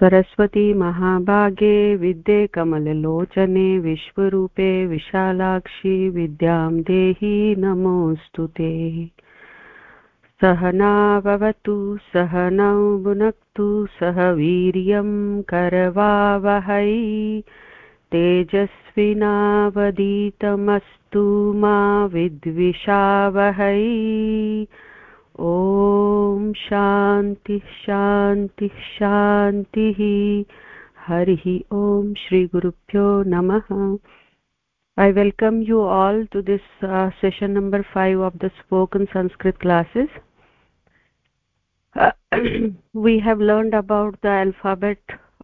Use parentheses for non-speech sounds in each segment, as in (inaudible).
सरस्वती महाभागे विद्ये कमललोचने विश्वरूपे विशालाक्षि विद्यां देहि नमोऽस्तु ते। सहनाववतु सहनौ भुनक्तु, सह वीर्यं करवावहै। तेजस्विनावदीतमस्तु मा विद्विषावहै। ॐ शान्तिः शान्तिः शान्तिः हरिः ॐ श्रीगुरुभ्यो नमः I welcome you all to this uh, session number 5 of the spoken Sanskrit classes. Uh, we have learned about the alphabet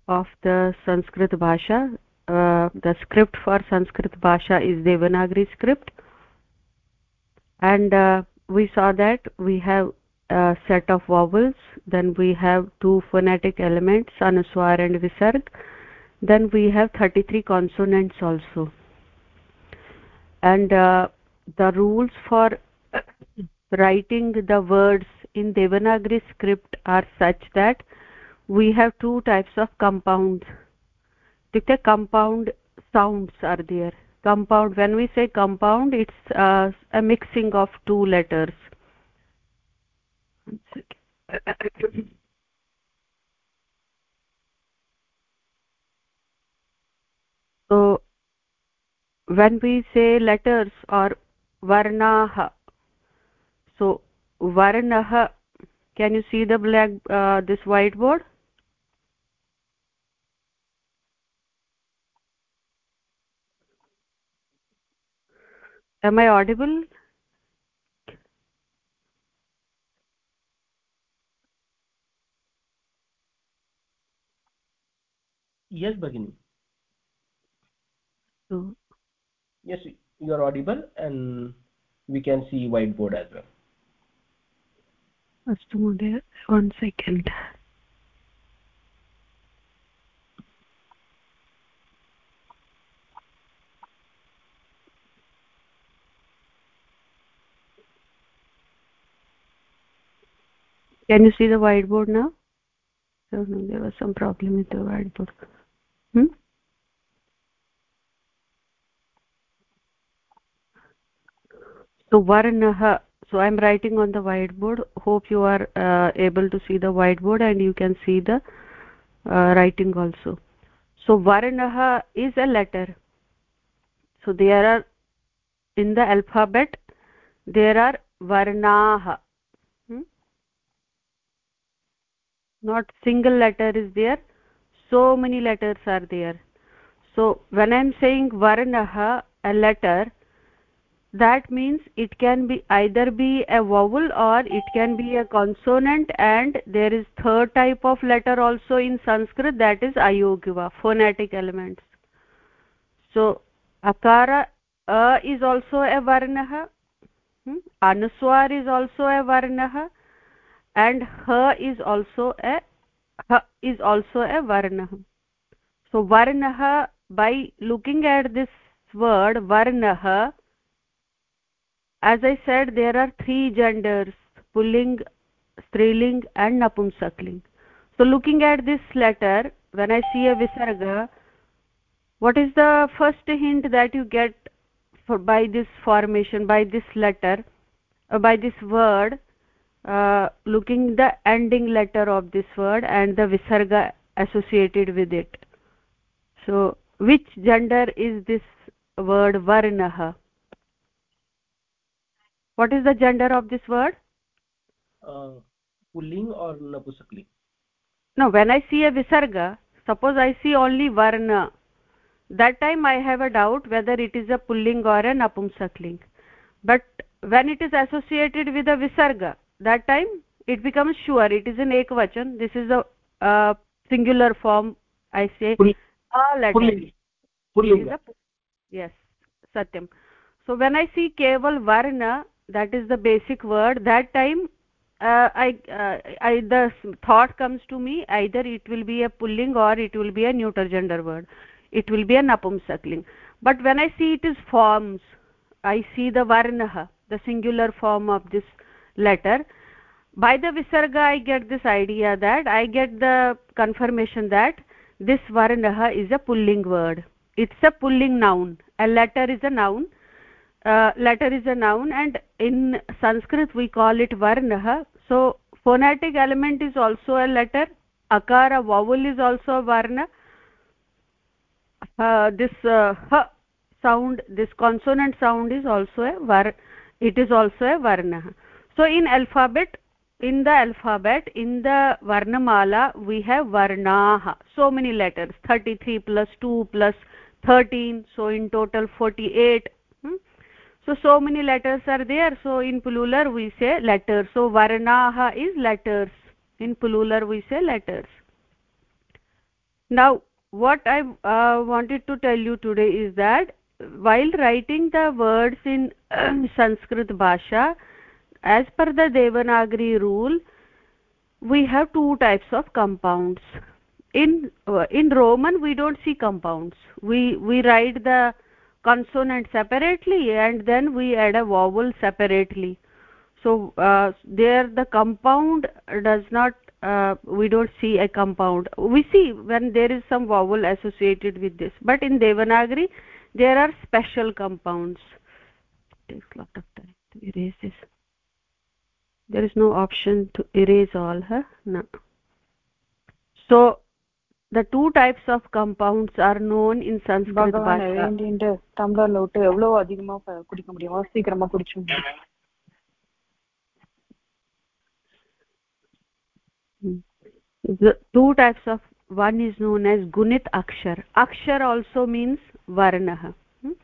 of the Sanskrit Bhasha. Uh, the script for Sanskrit Bhasha is Devanagari script. And uh, we saw that we have a set of vowels then we have two phonetic elements anuswar and visarg. Then we have 33 consonants also. And uh, the rules for (coughs) writing the words in devanagari script are such that we have two types of compounds the compound sounds are there compound when we say compound it's uh, a mixing of two letters. So when we say letters or varnah so varnah can you see the black uh, this whiteboard am i audible? Yes bagini so yes you are audible and we can see whiteboard as well. Astu one second. Can you see the whiteboard now? So there was some problem with the whiteboard. Hmm? so varnah so i'm writing on the whiteboard. Hope you are uh, able to see the whiteboard and you can see the uh, writing also. So varnah is a letter. So there are in the alphabet there are varnah not single letter is there. So many letters are there. So when i'm saying varnah a letter that means it can be either be a vowel or it can be a consonant and there is third type of letter also in sanskrit that is ayogavaha phonetic elements. So akara a is also a varnah hmm? anuswar is also a varnah and ha is also a ha is also a varnah. So varna by looking at this word varna as i said there are three genders pulling striling and napumsakling. So looking at this letter when i see a visarga what is the first hint that you get for by this formation by this letter uh, by this word uh, looking the ending letter of this word and the visarga associated with it. So which gender is this word varnah what is the gender of this word? Uh, pulling or napusakling no when i see a visarga suppose i see only varna. That time i have a doubt whether it is a pulling or a napumsakling. But when it is associated with a visarga that time it becomes sure. It is in ekvachan. This is a uh, singular form i say a letter. Yes satyam. So when i see keval varna that is the basic word that time uh, i uh, i the thought comes to me either it will be a pulling or it will be a neuter gender word. It will be a napumsakling. But when i see it is forms i see the varnah the singular form of this letter. By the visarga i get this idea that i get the confirmation that this varnah is a pulling word. It's a pulling noun. A letter is a noun. Uh, letter is a noun and in sanskrit we call it varnah so phonetic element is also a letter. Akara vowel is also a varna. Uh, this uh, ha sound this consonant sound is also a var it is also a varna so in alphabet in the alphabet in the varnamala we have varnah so many letters. 33 plus 2 plus 13 so in total 48 hmm? so so many letters are there. So in plural we say letters. So varnah is letters. In plural we say letters. Now what i uh, wanted to tell you today is that while writing the words in (clears throat) sanskrit bhasha as per the devanagari rule we have two types of compounds. In uh, in roman we don't see compounds. We we write the consonant separately and then we add a vowel separately. So uh, there the compound does not uh, we don't see a compound. We see when there is some vowel associated with this but in devanagari there are special compounds. Takes lot of time to erase this there is no option to erase all huh no so the two types of compounds are known in sanskrit bhasha வேண்டிட்டு டம்ளர்ல விட்டு எவ்வளவு அதிகமா குடிக்க முடியுமோ சீக்கிரமா குடிச்சு the two types of one is known as gunit akshar akshar also means varnah hmm?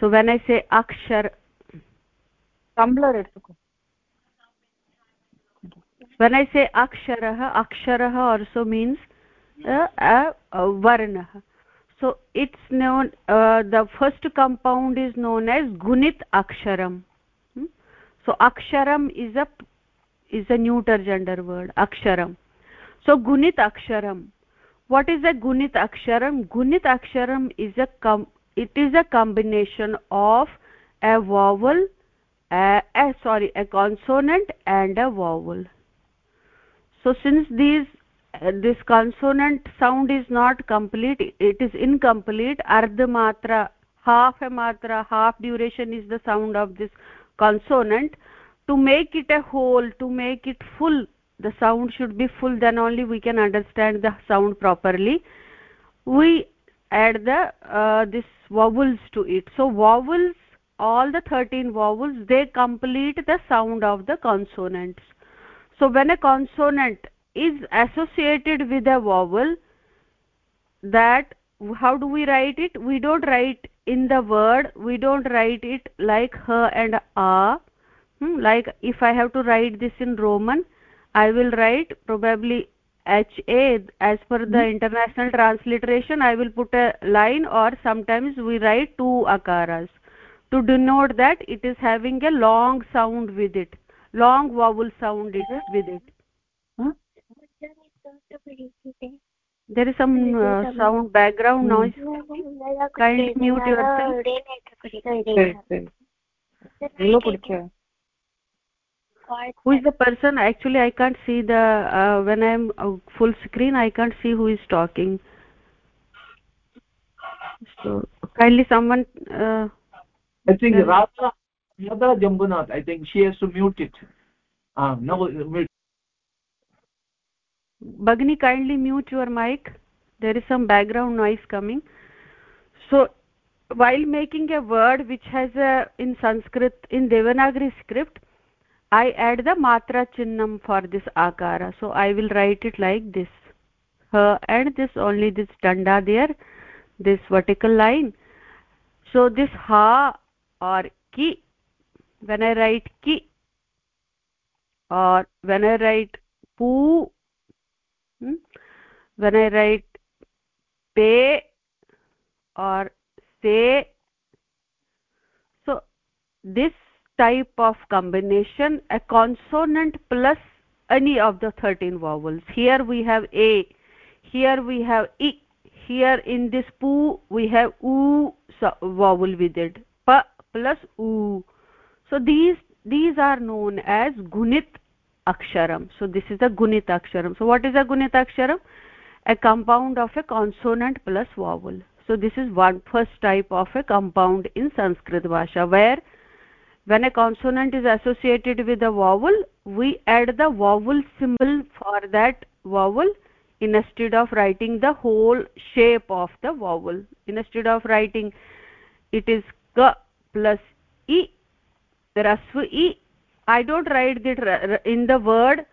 so when i say akshar tumbler எடுத்துக்கோ when i say aksharah aksharah also means uh, a, a varnah. So it's known uh, the first compound is known as gunit aksharam. Hmm? so aksharam is a is a neuter gender word aksharam. So gunit aksharam. What is a gunit aksharam? Gunit aksharam is a com it is a combination of a vowel a, a sorry a consonant and a vowel so since these uh, this consonant sound is not complete it is incomplete ardha matra half a matra half duration is the sound of this consonant. To make it a whole to make it full the sound should be full then only we can understand the sound properly. We add the uh, this vowels to it. So vowels all the 13 vowels they complete the sound of the consonants so when a consonant is associated with a vowel that how do we write it? We don't write in the word we don't write it like her and a hmm? like if i have to write this in roman i will write probably h a as per the international transliteration i will put a line or sometimes we write two akaras. To denote that it is having a long sound with it long vowel sound with it. Huh? there is some uh, sound background hmm. noise. Kindly mute yourself. Who is the person? Actually i can't see the uh, when i am uh, full screen i can't see who is talking. So kindly someone uh, i think radha radha jambunath i think she has to mute it. Ah now mute. Kindly mute your mic. There is some background noise coming. So while making a word which has a in sanskrit in devanagari script i add the matra chinnam for this akara. So i will write it like this. Her and this only this danda there this vertical line. So this ha or ki when i write ki or when i write pu hmm, when i write pe or se. So this type of combination a consonant plus any of the 13 vowels. Here we have a here we have i here in this pu we have u so vowel with it. Pa plus u so these these are known as gunit aksharam. So this is a gunit aksharam. So what is a gunit aksharam? A compound of a consonant plus vowel. So this is one first type of a compound in sanskrit bhasha where when a consonant is associated with a vowel we add the vowel symbol for that vowel instead of writing the whole shape of the vowel. Instead of writing it is ka plus e rasva e i don't write that in the word.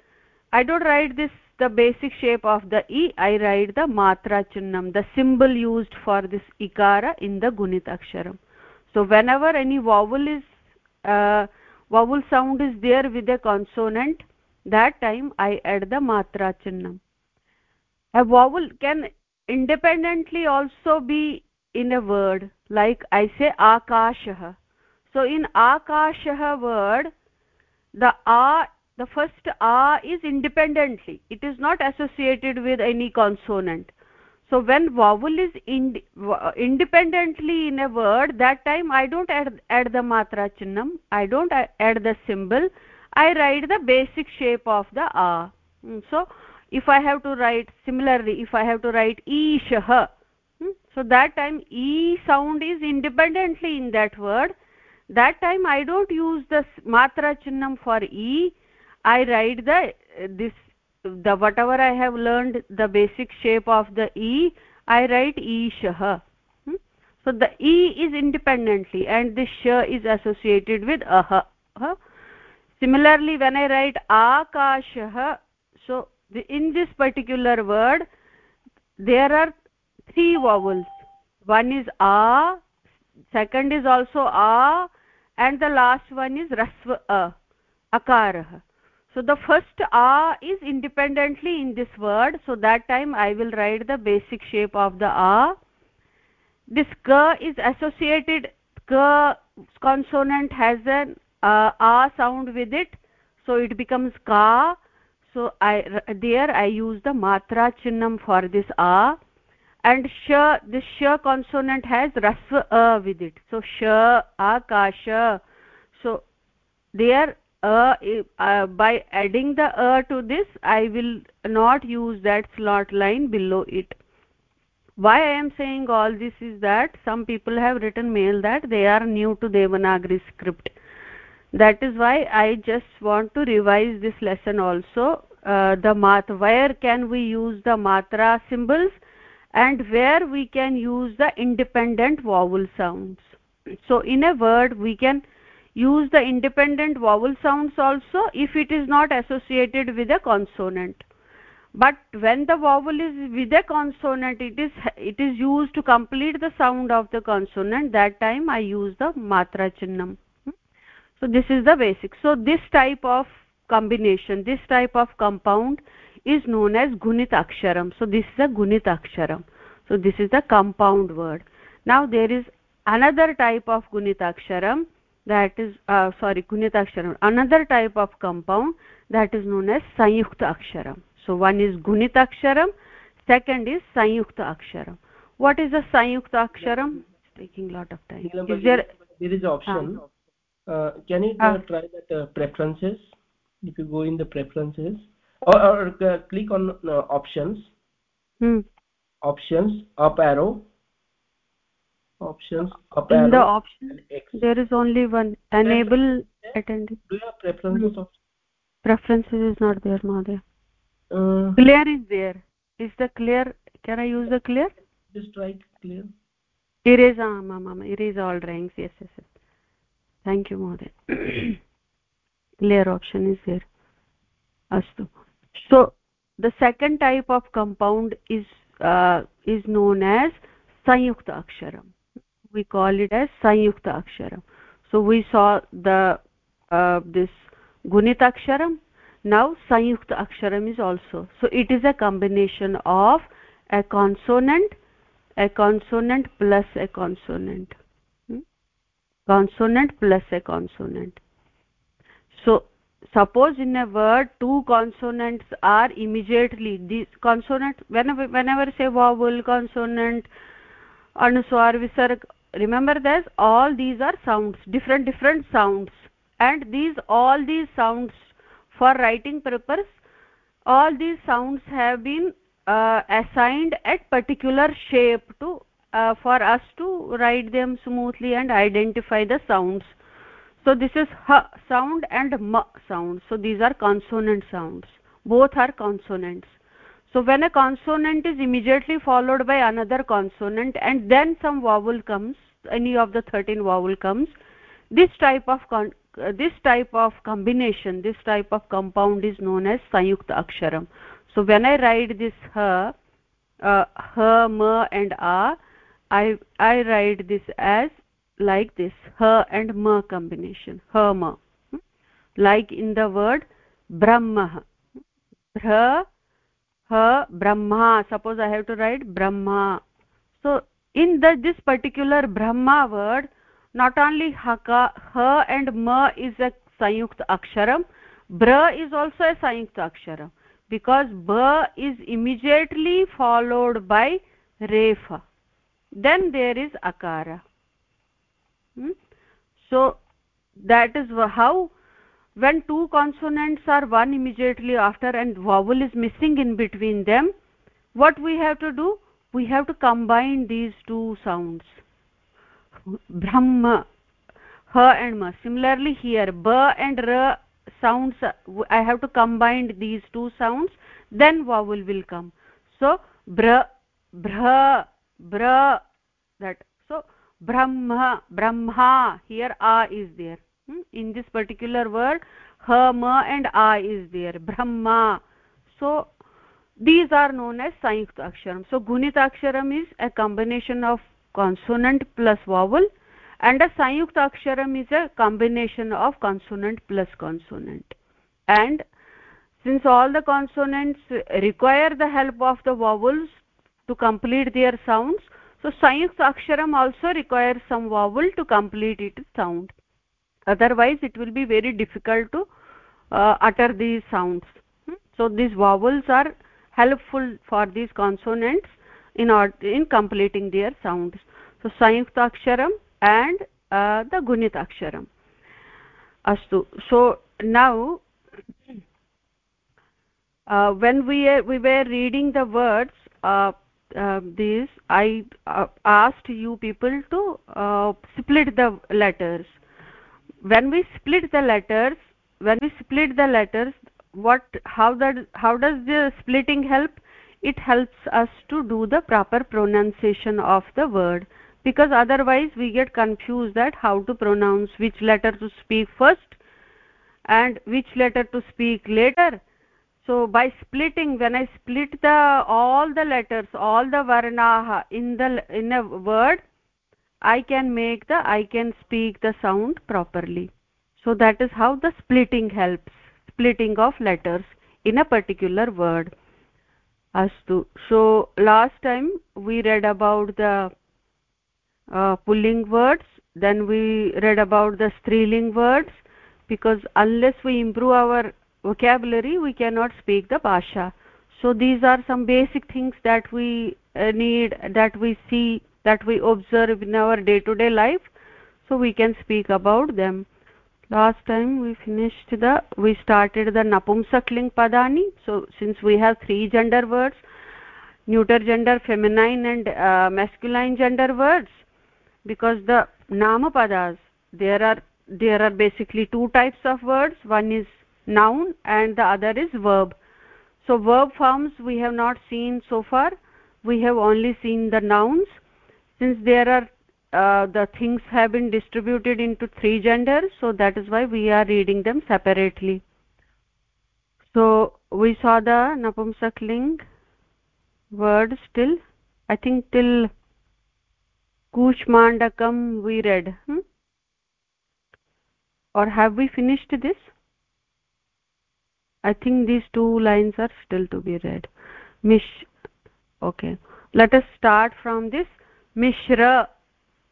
I don't write this the basic shape of the e i write the matra chinnam the symbol used for this ikara in the gunit aksharam. So whenever any vowel is uh, vowel sound is there with a consonant that time i add the matra chinnam. A vowel can independently also be in a word. Like i say akashah so in akashah word the a the first a is independently. It is not associated with any consonant. So when vowel is ind independently in a word that time i don't add, add the matra chinnam. I don't add the symbol. I write the basic shape of the a. Hmm, so if i have to write similarly if i have to write ishah hmm, so that time e sound is independently in that word that time i don't use the matra chinnam for e. I write the this the whatever i have learned the basic shape of the e i write ishah hmm? so the e is independently and the sh is associated with ah similarly when i write akashah so the, in this particular word there are three vowels. One is a second is also a and the last one is rasva a akarah. So the first a is independently in this word. So that time i will write the basic shape of the a. This ka is associated ka consonant has an uh, a sound with it. So it becomes ka. So i there i use the matra chinnam for this a and sh this sh consonant has rasva a with it. So sh akasha so there uh, uh, by adding the a to this i will not use that slot line below it. Why i am saying all this is that some people have written mail that they are new to devanagari script. That is why i just want to revise this lesson also. Uh, the mat where can we use the matra symbols and where we can use the independent vowel sounds. So in a word we can use the independent vowel sounds also if it is not associated with a consonant. But when the vowel is with a consonant it is it is used to complete the sound of the consonant. That time i use the matra chinnam. So this is the basic. So this type of combination this type of compound is known as gunit aksharam so this is a gunit aksharam so this is the compound word. Now there is another type of gunit aksharam that is uh, sorry gunitaksharam another type of compound that is known as sanyukta aksharam so one is gunitaksharam second is sanyukta aksharam what is a sanyukta aksharam it's taking lot of time. Is there there is option. Uh, can you uh, try that uh, preferences? If you go in the preferences or, or uh, click on uh, options. Hmm. options up arrow. Options up arrow. in the option there is only one. Enable attending do you have preferences of? Preferences is not there madhya. Uh, clear is there. Is the clear can i use the clear? Just try clear. Erase ah mama erase all drawings yes yes, yes. thank you madhya. (clears throat) Clear option is there. Astu so the second type of compound is uh, is known as sanyukta aksharam. We call it as sanyukta aksharam. So we saw the uh, this gunit aksharam. Now sanyukta aksharam is also. So it is a combination of a consonant a consonant plus a consonant hmm? consonant plus a consonant so suppose in a word two consonants are immediately these consonant whenever whenever say vowel consonant anuswar visarg remember this all these are sounds different different sounds. And these all these sounds for writing purpose all these sounds have been uh, assigned at particular shape to uh, for us to write them smoothly and identify the sounds so this is h sound and m sound. So these are consonant sounds. Both are consonants. So when a consonant is immediately followed by another consonant and then some vowel comes any of the 13 vowel comes this type of uh, this type of combination this type of compound is known as sayukta aksharam. So when i write this ha uh, ha ma and a i i write this as like this ha and ma combination ha ma. Hmm? like in the word brahma. Bra ha brahma. Suppose i have to write brahma. So in the this particular brahma word not only haka ha and ma is a sayukt aksharam bra is also a sayukt aksharam because ba is immediately followed by refa. Then there is akara hmm? so that is how when two consonants are one immediately after and vowel is missing in between them what we have to do? We have to combine these two sounds. Brahma ha and ma similarly here ba and ra sounds i have to combine these two sounds then vowel will come. So bra bra bra that brahma brahma here a is there. Hmm? in this particular word ha ma and a is there. Brahma. So these are known as sayukta aksharam so gunita aksharam is a combination of consonant plus vowel and a sayukta aksharam is a combination of consonant plus consonant. And since all the consonants require the help of the vowels to complete their sounds so sayukta aksharam also requires some vowel to complete its sound. Otherwise it will be very difficult to uh, utter these sounds. Hmm? so these vowels are helpful for these consonants in in completing their sounds. So sayukta aksharam and uh, the gunit aksharam astu. So now uh, when we uh, we were reading the words uh, these i uh, asked you people to uh, split the letters. When we split the letters when we split the letters what how that how does the splitting help? It helps us to do the proper pronunciation of the word because otherwise we get confused that how to pronounce which letter to speak first and which letter to speak later so by splitting when i split the all the letters all the varnaha in the in a word i can make the i can speak the sound properly. So that is how the splitting helps splitting of letters in a particular word. Astu. So last time we read about the uh, pulling words then we read about the striling words because unless we improve our vocabulary we cannot speak the bhasha. So these are some basic things that we uh, need that we see that we observe in our day to day life. So we can speak about them. Last time we finished the we started the napumsakling padani. So since we have three gender words neuter gender feminine and uh, masculine gender words because the nama padas there are there are basically two types of words. One is noun and the other is verb. So verb forms we have not seen so far. We have only seen the nouns. Since there are uh, the things have been distributed into three genders so that is why we are reading them separately. So we saw the napumsakling word still. I think till kushmandakam we read. Hmm? or have we finished this i think these two lines are still to be read. Mish okay. Let us start from this. Mishra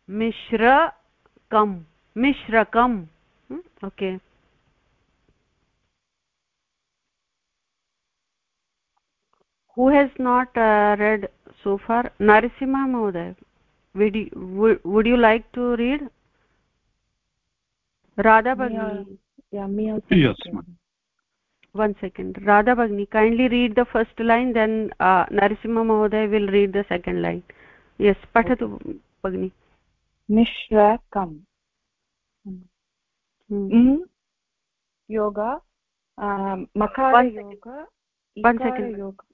mishra kam mishrakam hmm, okay. Who has not uh, read so far? Narasimha mohoday would you, would, would you like to read? Radha bagni yeah, yeah me also yes ma'am one second. Radha bagni kindly read the first line then uh, narasimha mahoday will read the second line. Yes patatu bagni nishra kam. Mm. yoga uh, um, makara yoga one second. Yoga.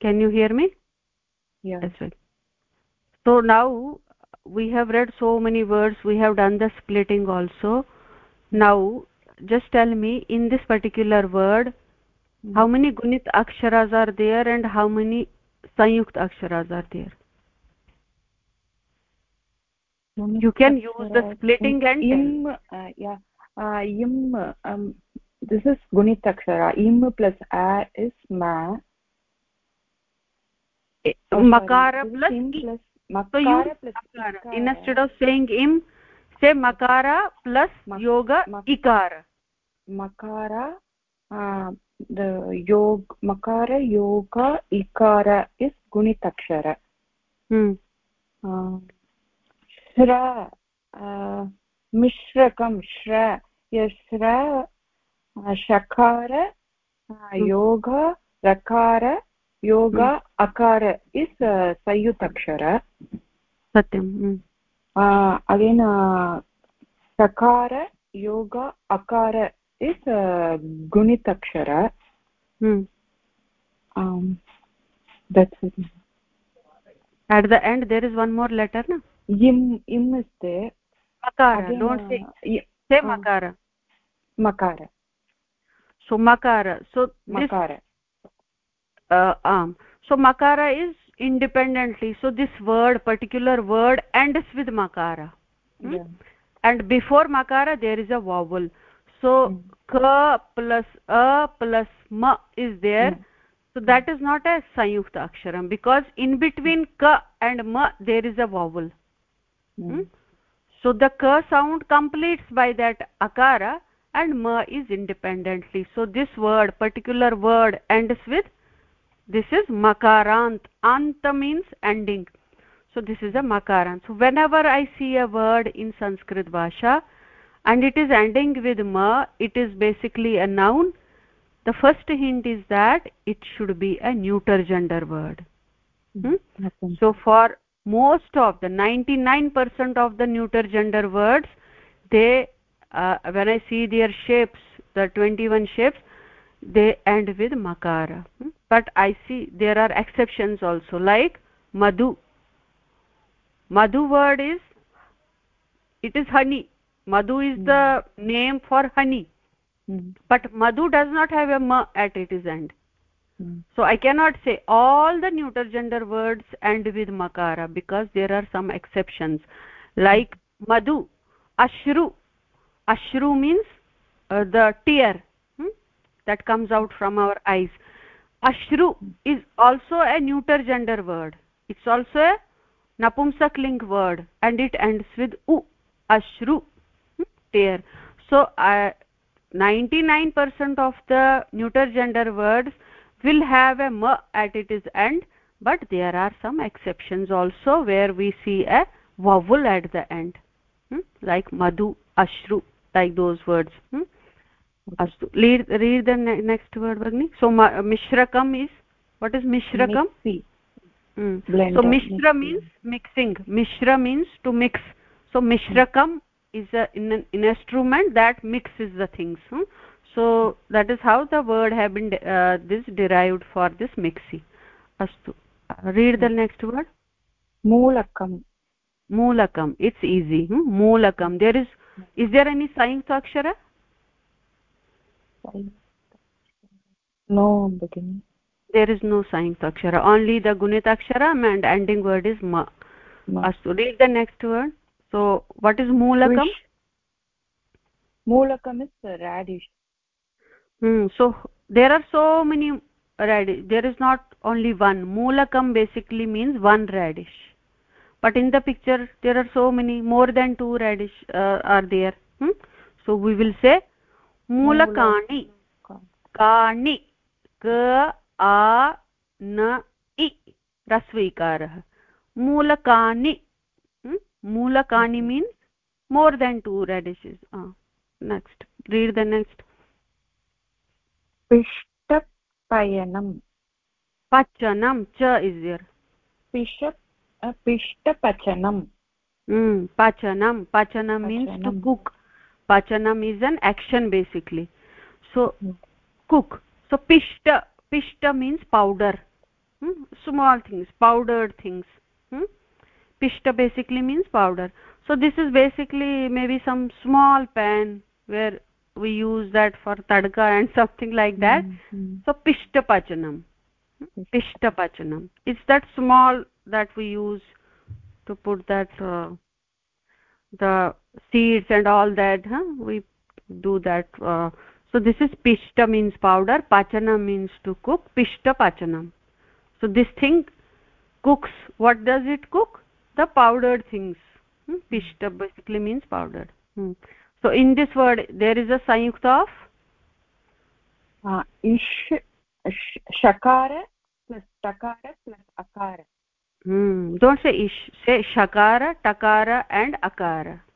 can you hear me? Yeah. That's right. So now we have read so many words we have done the splitting also. Now just tell me in this particular word how many gunit aksharas are there and how many sanyukt aksharas are there? You can use the splitting and im uh, yeah. Uh, im um, this is gunit akshara. Im plus a is ma. Eh, oh, makara plus im plus so makara plus makara. instead of saying im say makara plus Mak- yoga mak- ikara makara uh, the yog makara yoga ikara is gunit akshara hmm uh, shra uh, mishrakam shra yes shra uh, uh, Hmm. akara uh, hmm. uh, again uh, sakara yoga akara is uh, gunit akshara Hmm. um, that's it at the end there is one more letter na im im is there makara Again, don't say uh, say uh, makara makara so makara so this uh, um so makara is independently so this word particular word ends with makara hmm? yeah. and before makara there is a vowel so Mm. ka plus a plus ma is there Mm. so that is not a sanyukta aksharam because in between ka and ma there is a vowel Mm. Hmm? so the ka sound completes by that akara and ma is independently so this word particular word ends with this is makarant. Anta means ending. So this is a makarant. So whenever i see a word in sanskrit bhasha and it is ending with ma it is basically a noun. The first hint is that it should be a neuter gender word. Hmm? Okay. so for most of the 99% of the neuter gender words they uh, when i see their shapes the 21 shapes they end with makara. Hmm? But i see there are exceptions also like madhu. Madhu word is it is honey. Madhu is the name for honey. Mm. but madhu does not have a ma at its end. Mm. so i cannot say all the neuter gender words end with makara because there are some exceptions. Like madhu ashru. Ashru means uh, the tear hmm? that comes out from our eyes ashru is also a neuter gender word it's also a napumsak ling word and it ends with u ashru hmm? tear so uh, 99% of the neuter gender words will have a ma at its end but there are some exceptions also where we see a vowel at the end hmm? like madhu ashru like those words hmm? Astu read read the ne next word bagni so ma mishrakam is what is mishrakam Mixi. hmm. Blender, so mishra mixi. means mixing. mishra means to mix. So mishrakam is a in an in instrument that mixes the things. Hmm? so that is how the word have been uh, this derived for this mixi astu read the next word. Moolakam. Moolakam. It's easy. Hmm? moolakam. There is is there any sanyukta akshara no beginning there is no sanyukta akshara only the gunit aksharam and ending word is ma. Astu read the next word. So what is moolakam? Wish. moolakam is radish. Hmm. so there are so many radish. There is not only one. Moolakam basically means one radish. But in the picture there are so many more than two radish uh, are there. Hmm? so we will say मूलकाणि काणि क आ न इ रस्वीकारः मूलकानि मूलकानि means more than two radishes next read the next पिष्टपयनं. पचनं. च इस् यर् पिष पिष्टपचनं. पचनं. पचनं means to cook Pachanam. is an action basically so Mm. cook so pishta pishta means powder hmm? small things powdered things hmm? pishta basically means powder so this is basically maybe some small pan where we use that for tadka and (laughs) something like that Mhm. so pishta pachanam pishta pachanam it's that small that we use to put that uh, the seeds and all that huh? we do that uh, so this is pishta means powder pachana means to cook pishta pachanam so this thing cooks what does it cook the powdered things hmm? pishta basically means powdered hmm. so in this word there is a sanyukta of Uh, इष् sh- shakara plus takara plus akara hmm. don't say ish say shakara takara and Akara.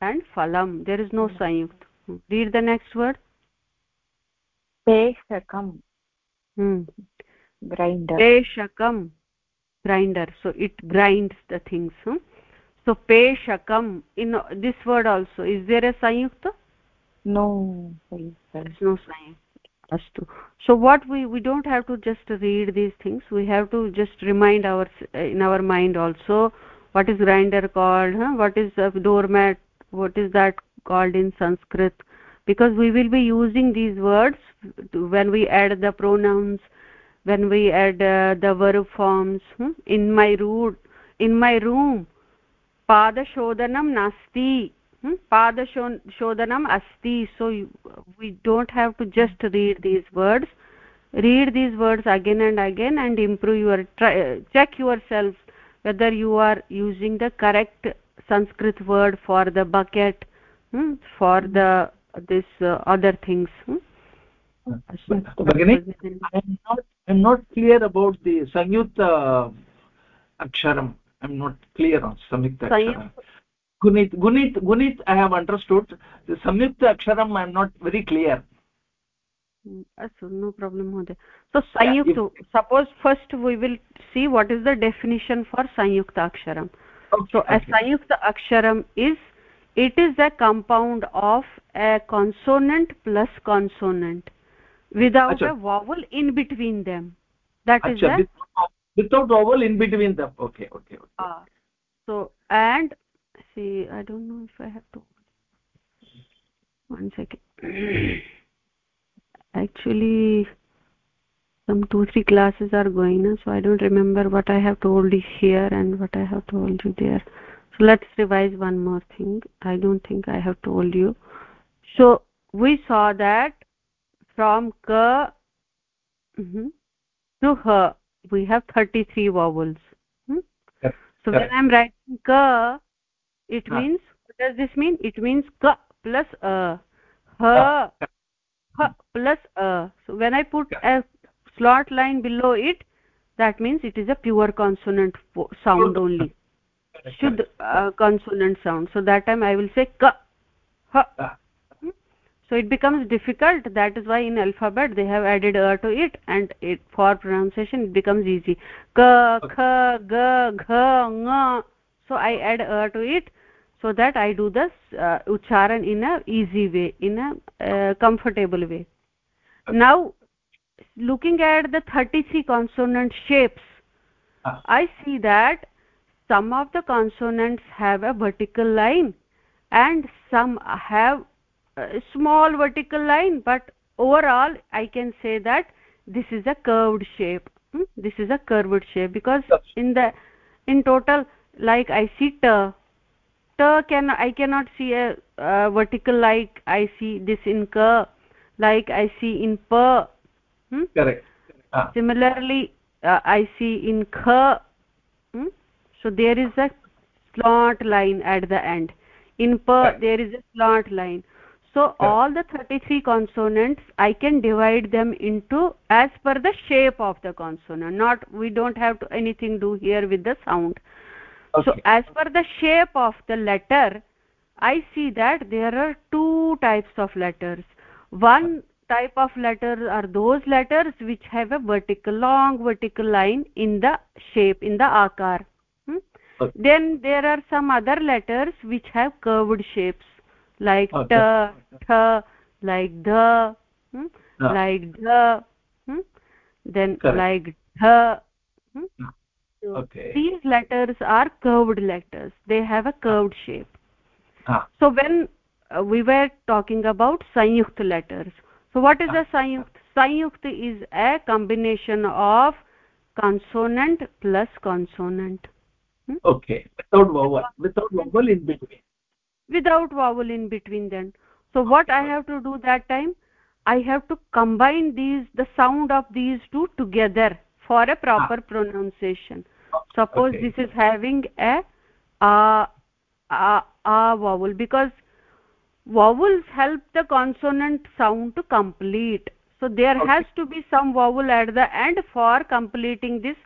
and phalam. There is no sanyukt hmm. read the next word. Peshakam hmm. grinder. Peshakam grinder. So it grinds the things hmm? so peshakam. In this word also. Is there a sanyukta no sorry. there's no sanyukta astu. So what we we don't have to just read these things. We have to just remind our in our mind also what is grinder called huh? what is a doormat what is that called in sanskrit because we will be using these words when we add the pronouns when we add uh, the verb forms hmm? in my room in my room padashodanam nasti hmm? padashodanam asti so you, we don't have to just read these words read these words again and again and improve your try, check yourself whether you are using the correct sanskrit word for the bucket hmm, for the this uh, other things hmm? I am not I am not clear about the Sanyukta Aksharam. I am not clear on Samyukta Gunit, Gunit, Gunit, I have understood. The Samyukta Aksharam, I am not very clear. Hmm, asu, no problem, So, Sanyukta, yeah, suppose first we will see what is the definition for Sanyukta Aksharam so a sanyukta aksharam is it is a compound of a consonant plus consonant without Achha. a vowel in between them that is Achha, the without, without vowel in between them. Okay, okay, okay. uh, so and see i don't know if i have to one second (clears throat) actually some two three classes are going on so i don't remember what i have told you here and what i have told you there. So let's revise one more thing. I don't think i have told you. So we saw that from ka mhm, to ha we have 33 vowels. Hmm? Correct. so when i'm writing ka it Ah. means what does this mean? It means ka plus a. Ha ha plus a. So when i put a slot line below it that means it is a pure consonant sound only. should uh, consonant sound. So that time i will say ka ha Ah. So it becomes difficult. That is why in alphabet they have added a to it and it for pronunciation it becomes easy. Ka kha ga gha nga so i add a to it so that i do this uh, ucharan in a easy way in a uh, comfortable way. Now looking at the 33 consonant shapes Ah. i see that some of the consonants have a vertical line and some have a small vertical line but overall i can say that this is a curved shape Hmm? this is a curved shape because in the in total like i see t t can i cannot see a, a vertical like i see this in ka like i see in pa hmm? correct ah. similarly uh, i see in kha hmm? so there is a slant line at the end in pa right. there is a slant line so right. all the 33 consonants i can divide them into as per the shape of the consonant not we don't have to anything do here with the sound okay. so as per the shape of the letter i see that there are two types of letters one type of letters are those letters which have a vertical long vertical line in the shape in the akar hmm? okay. then there are some other letters which have curved shapes like okay. ta tha like the hmm? yeah. like the hmm? then Correct. like the hmm? so okay these letters are curved letters they have a curved ah. shape ah. so when uh, we were talking about sanyukt letters so what is ah. a sanyukt sanyukt is a combination of consonant plus consonant hmm? okay without vowel without vowel in between without vowel in between then so what i have to do that time i have to combine these the sound of these two together for a proper ah. pronunciation suppose okay. this is having a a, a, a vowel because vowels help the consonant sound to complete so there okay. has to be some vowel at the end for completing this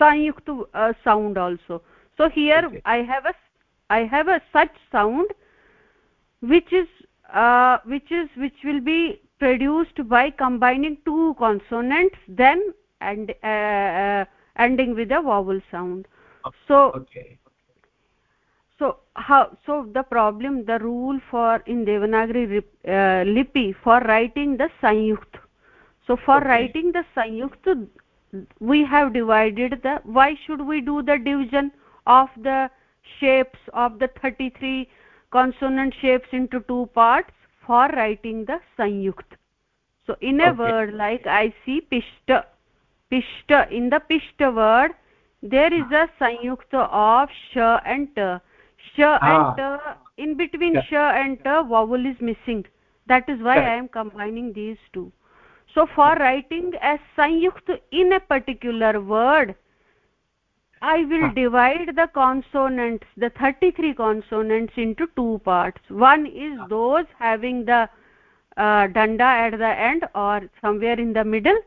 sanyukt uh, sound also so here okay. i have a i have a such sound which is uh, which is which will be produced by combining two consonants then and uh, uh, ending with a vowel sound so okay so how so the problem the rule for in devanagari uh, lipi for writing the sanyukt so for okay. writing the sanyukt we have divided the why should we do the division of the shapes of the 33 consonant shapes into two parts for writing the sanyukt so in a okay. word like i see pishta pishta in the pishta word there is a sanyukt of sh and ta sh ah. and ta in between yeah. sh and ta vowel is missing. That is why i am combining these two. So for writing a sanyukt in a particular word i will divide the consonants the 33 consonants into two parts. One is those having the uh, danda at the end or somewhere in the middle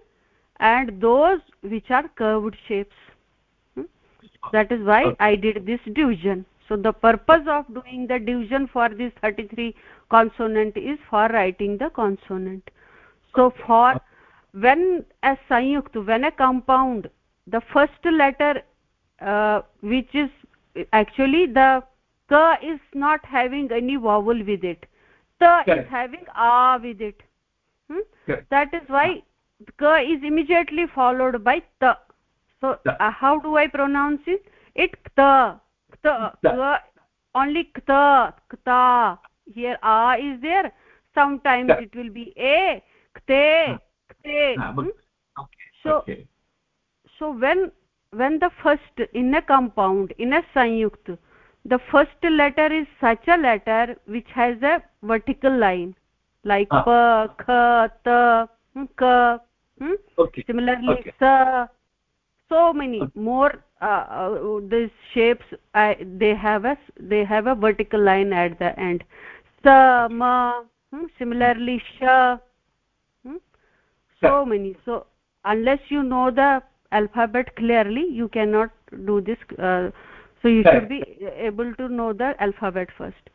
and those which are curved shapes. Hmm? that is why i did this division so the purpose of doing the division for this 33 consonant is for writing the consonant. So for when a sanyukt when a compound the first letter uh, which is actually the ka is not having any vowel with it. Ta is having a with it. Hmm? that is why ka is immediately followed by ta so uh, how do i pronounce it? It kta only kta kta here a is there sometimes it will be a kte kte hmm? so so when when the first in a compound in a sanyukt the first letter is such a letter which has a vertical line like ah. pa kha ta hmm, ka hmm? okay. similarly okay. sa so many okay. more uh, uh, these shapes uh, they have a they have a vertical line at the end sa ma hmm? similarly sha hmm? so many so unless you know the alphabet clearly you cannot do this uh, so you should be able to know the alphabet first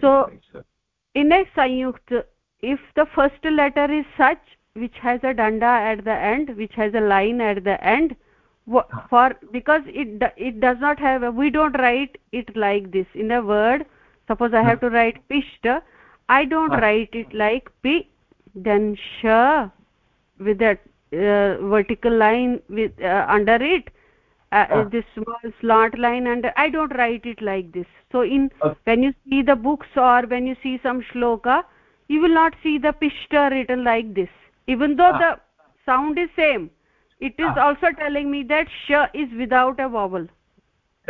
so in a sanyukt if the first letter is such which has a danda at the end which has a line at the end for because it it does not have a, we don't write it like this in a word suppose i have to write pishta i don't write it like p then sha with that uh, vertical line with uh, under it uh, ah. this small slant line and i don't write it like this so in okay. when you see the books or when you see some shloka you will not see the pishta written like this even though ah. the sound is same it is ah. also telling me that sh is without a vowel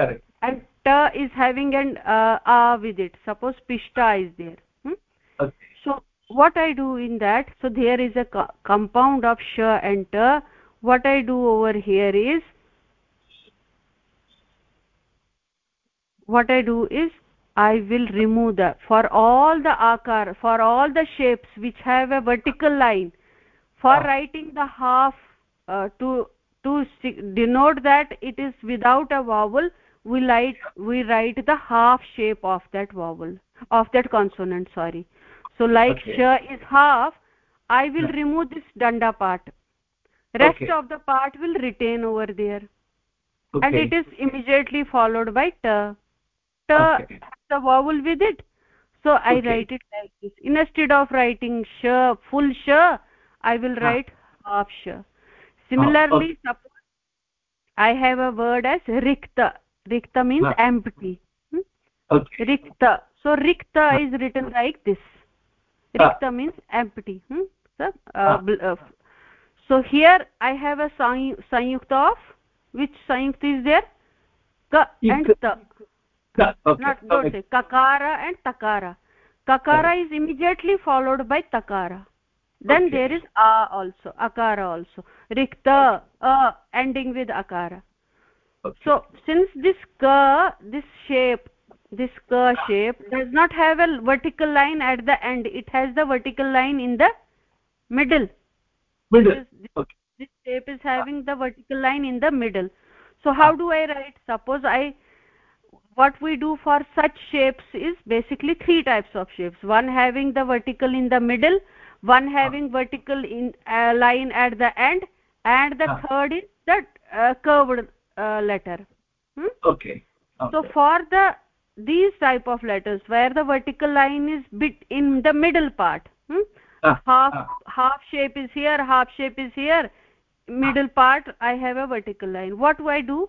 correct and ta is having an uh, a with it suppose pishta is there hmm? okay. so what i do in that so there is a co compound of sh and ta what i do over here is what i do is i will remove the for all the akar for all the shapes which have a vertical line for ah. writing the half uh, to to denote that it is without a vowel we write we write the half shape of that vowel of that consonant sorry. So like okay. sh is half i will remove this danda part. Rest okay. of the part will retain over there. Okay. and it is immediately followed by ta ta okay. the vowel with it. So i write it like this. Instead of writing sh full sh i will write half sh similarly oh, suppose i have a word as rikta rikta means ah. empty. Hmm? okay. rikta so rikta ah. is written like this. Rikta ah. means empty. Hmm? so, uh, uh, so here i have a sanyukta of which sanyukta is there? Ka and ta. Okay. not don't say. Kakara and takara. Kakara is immediately followed by takara then okay. there is a also akara also. Rikta a ending with akara. Okay. so since this ka this shape this ka shape does not have a vertical line at the end it has the vertical line in the middle. Middle. this, okay. this shape is having the vertical line in the middle. So ah. how do i write? Suppose i what we do for such shapes is basically three types of shapes. One having the vertical in the middle one having ah. vertical in uh, line at the end and the ah. third is the uh, curved uh, letter hmm? okay. okay so for the these type of letters where the vertical line is bit in the middle part hmm? ah. half ah. half shape is here half shape is here middle part i have a vertical line what do i do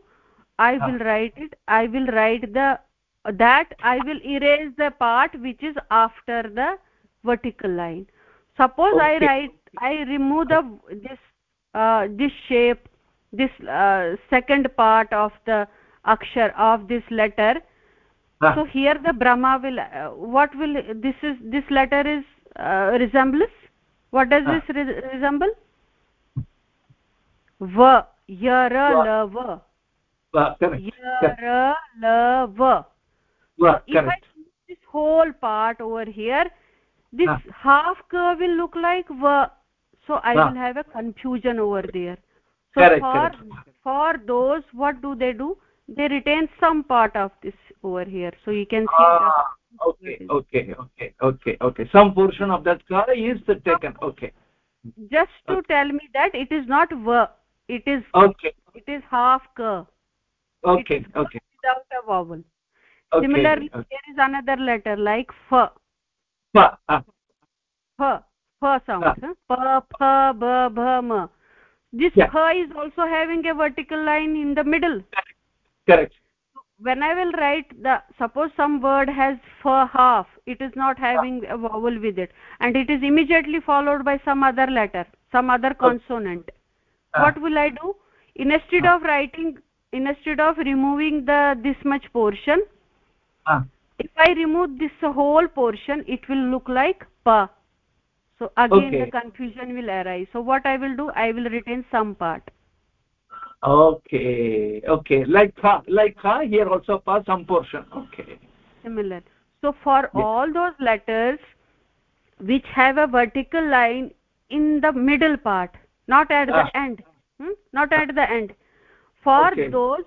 i will write it i will write the that i will erase the part which is after the vertical line suppose okay. i write i remove the this uh, this shape this uh, second part of the akshar of this letter. Ah. so here the bhrama will uh, what will this is this letter is uh, resembles? What does ah. this re resemble? Va yara la va yara la va so if i this whole part over here this ah. half curve will look like va so i ah. will have a confusion over there so correct, for correct. for those what do they do they retain some part of this over here so you can see ah, okay okay okay okay okay some portion of that car is taken okay just to okay. tell me that it is not va it is okay it is half curve okay okay without a vowel okay. similarly okay. there is another letter like f fa sound huh? pa ba ma this yeah. is also having a vertical line in the middle correct, correct. when i will write the suppose some word has fa half it is not having a vowel with it and it is immediately followed by some other letter some other consonant ah. what will i do instead of writing instead of removing the this much portion ah. If i remove this whole portion it will look like pa so again okay. the confusion will arise so what i will do i will retain some part okay okay like pa like pa here also pa some portion okay similar so for yes. all those letters which have a vertical line in the middle part not at ah. the end hmm? not at the end for okay. those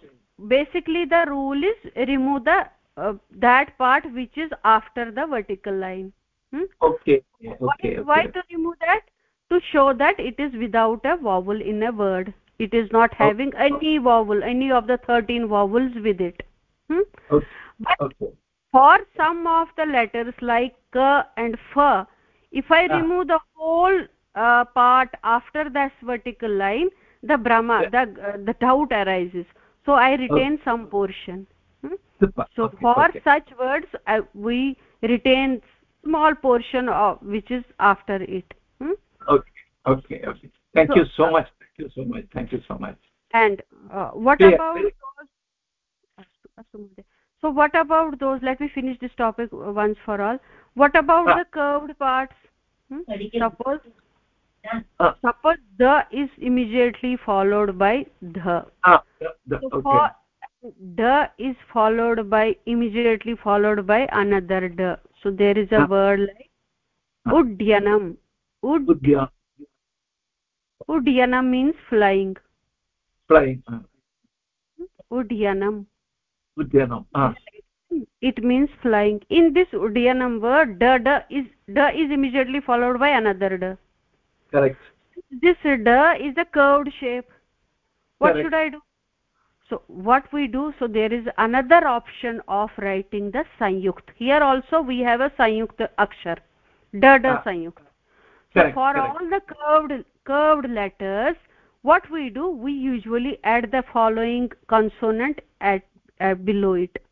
basically the rule is remove the uh, that part which is after the vertical line hmm? okay okay, why, okay why to remove that to show that it is without a vowel in a word it is not having okay. any vowel any of the 13 vowels with it hmm? okay. but okay. for some of the letters like ka and fa if i ah. remove the whole uh, part after this vertical line the bhrama yeah. the uh, the doubt arises so i retain some portion so okay, for okay. such words uh, we retain small portion of which is after it. Hmm? okay okay okay. Thank so, you so uh, much thank you so much thank you so much. And uh, what yeah. about those so what about those let me finish this topic once for all. What about ah. the curved parts? Hmm? suppose uh, suppose the is immediately followed by the. Ah, the, so for the is followed by immediately followed by another the so there is a ah. word like udyanam ud udyanam means flying. Flying udyanam udyanam ah it means flying. In this udyanam word da da is da is immediately followed by another da correct. This da is a curved shape. What correct. should i do so what we do so there is another option of writing the sanyukt. Here also we have a sanyukt akshar da da ah. sanyukt. so correct, for correct. all the curved curved letters what we do we usually add the following consonant at uh, below it.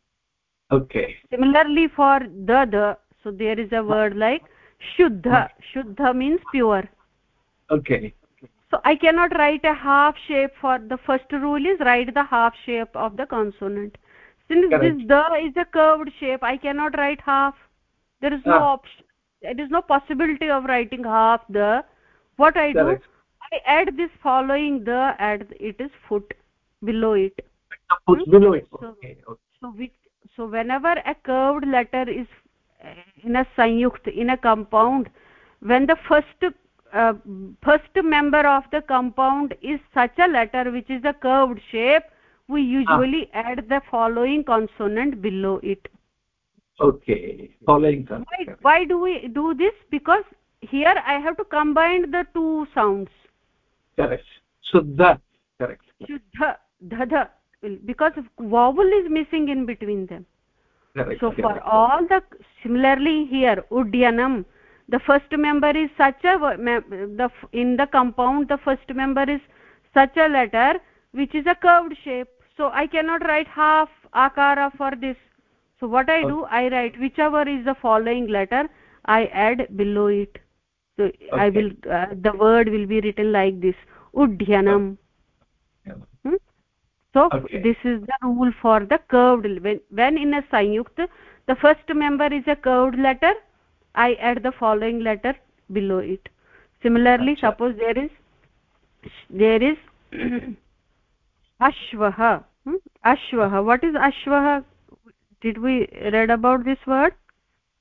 Okay. Similarly for the the so there is a word like shuddha. Shuddha means pure. Okay so i cannot write a half shape for the first rule is write the half shape of the consonant since Correct. this the is a curved shape i cannot write half there is no ah. option there is no possibility of writing half the what i Correct. do i add this following the add it is foot below it hmm? below it okay. so, so we so whenever a curved letter is in a sanyukt in a compound when the first uh, first member of the compound is such a letter which is a curved shape we usually ah. add the following consonant below it. Okay following why, why do we do this? Because here i have to combine the two sounds. Correct. Shuddha. Correct. Shuddha dhadha because vowel is missing in between them. Correct, so for all the similarly here udyanam the first member is such a the in the compound the first member is such a letter which is a curved shape so i cannot write half akara for this so what i do i write whichever is the following letter i add below it so okay. i will uh, the word will be written like this udyanam hmm? so okay. this is the rule for the curved when, when in a sanyukt the first member is a curved letter i add the following letter below it similarly Achha. suppose there is there is (clears throat) ashvah hmm? ashvah what is ashvah did we read about this word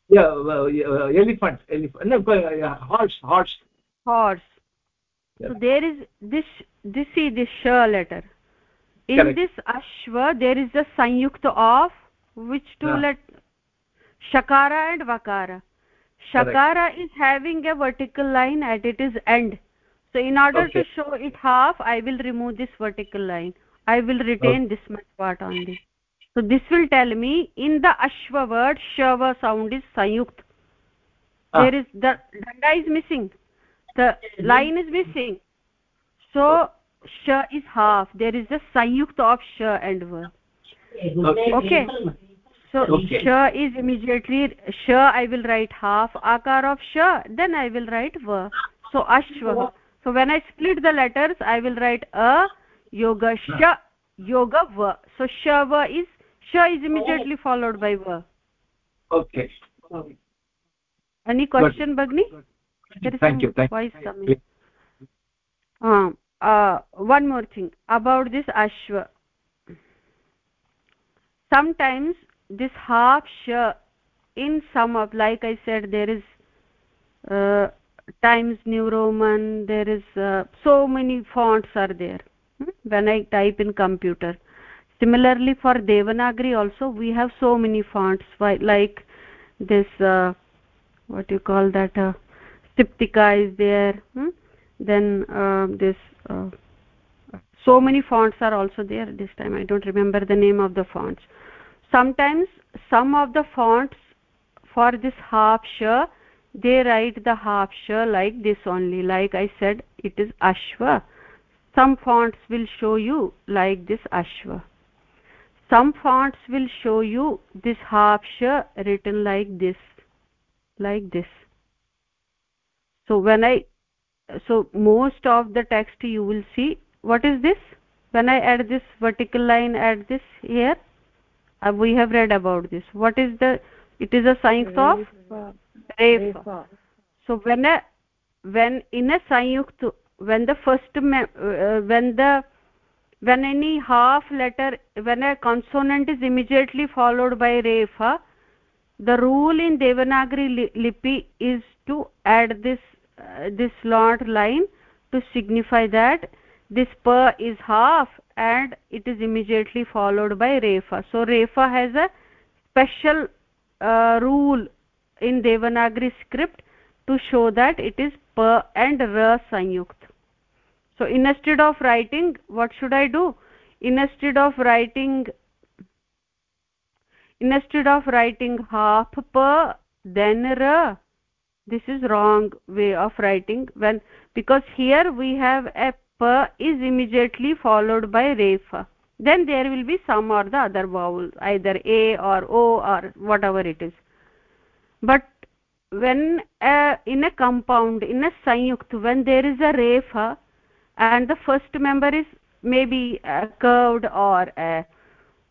yeah, uh, uh, elephant elephant no uh, horse horse horse yeah. so there is this this is the sh letter in Correct. this ashva there is the sanyukta of which two yeah. let shakara and vakara shakara Correct. is having a vertical line at its end. So in order okay. to show it half i will remove this vertical line. I will retain okay. this much part only. So this will tell me in the ashva word shava sound is sanyukt ah. there is the danda is missing. The line is missing. So sh is half. There is a sanyukt of sh and va okay so okay. is immediately sh i will write half akar of sh then i will write va so ashva so when i split the letters i will write a yoga sh yoga va so shava is sh is immediately followed by va okay. Any question bagni thank you thank voice coming. Uh, uh, one more thing about this ashwa sometimes this half sh in some of like i said there is uh, times new roman there is uh, so many fonts are there. Hmm? when i type in computer. Similarly for devanagari also we have so many fonts like this uh, what you call that uh, stiptika is there. Hmm? then uh, this uh, so many fonts are also there. This time i don't remember the name of the fonts sometimes some of the fonts for this half sh they write the half sh like this only. Like i said it is ashva some fonts will show you like this ashva some fonts will show you this half sh written like this like this. So when i so most of the text you will see what is this? When i add this vertical line add this here uh, we have read about this. What is the it is a sign of refa. So when a when in a sanyukt when the first uh, when the when any half letter when a consonant is immediately followed by refa the rule in devanagari lipi is to add this uh, this lot line to signify that this pa is half and it is immediately followed by refa. So refa has a special uh, rule in devanagari script to show that it is pa and ra sanyukt. So instead of writing what should i do? Instead of writing instead of writing half pa then ra this is wrong way of writing when because here we have a pa is immediately followed by refa then there will be some or the other vowel either a or o or whatever it is. But when uh, in a compound in a sanyukt when there is a refa and the first member is maybe a curved or a,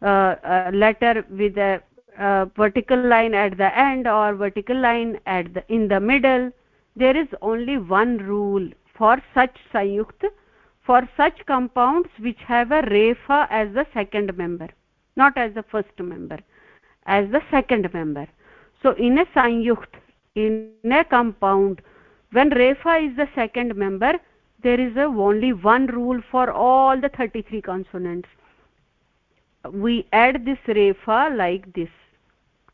a letter with a, a, vertical line at the end or vertical line at the in the middle there is only one rule for such sanyukt for such compounds which have a refa as the second member not as the first member as the second member. So in a sanyukt in a compound when refa is the second member there is a only one rule for all the 33 consonants. We add this refa like this.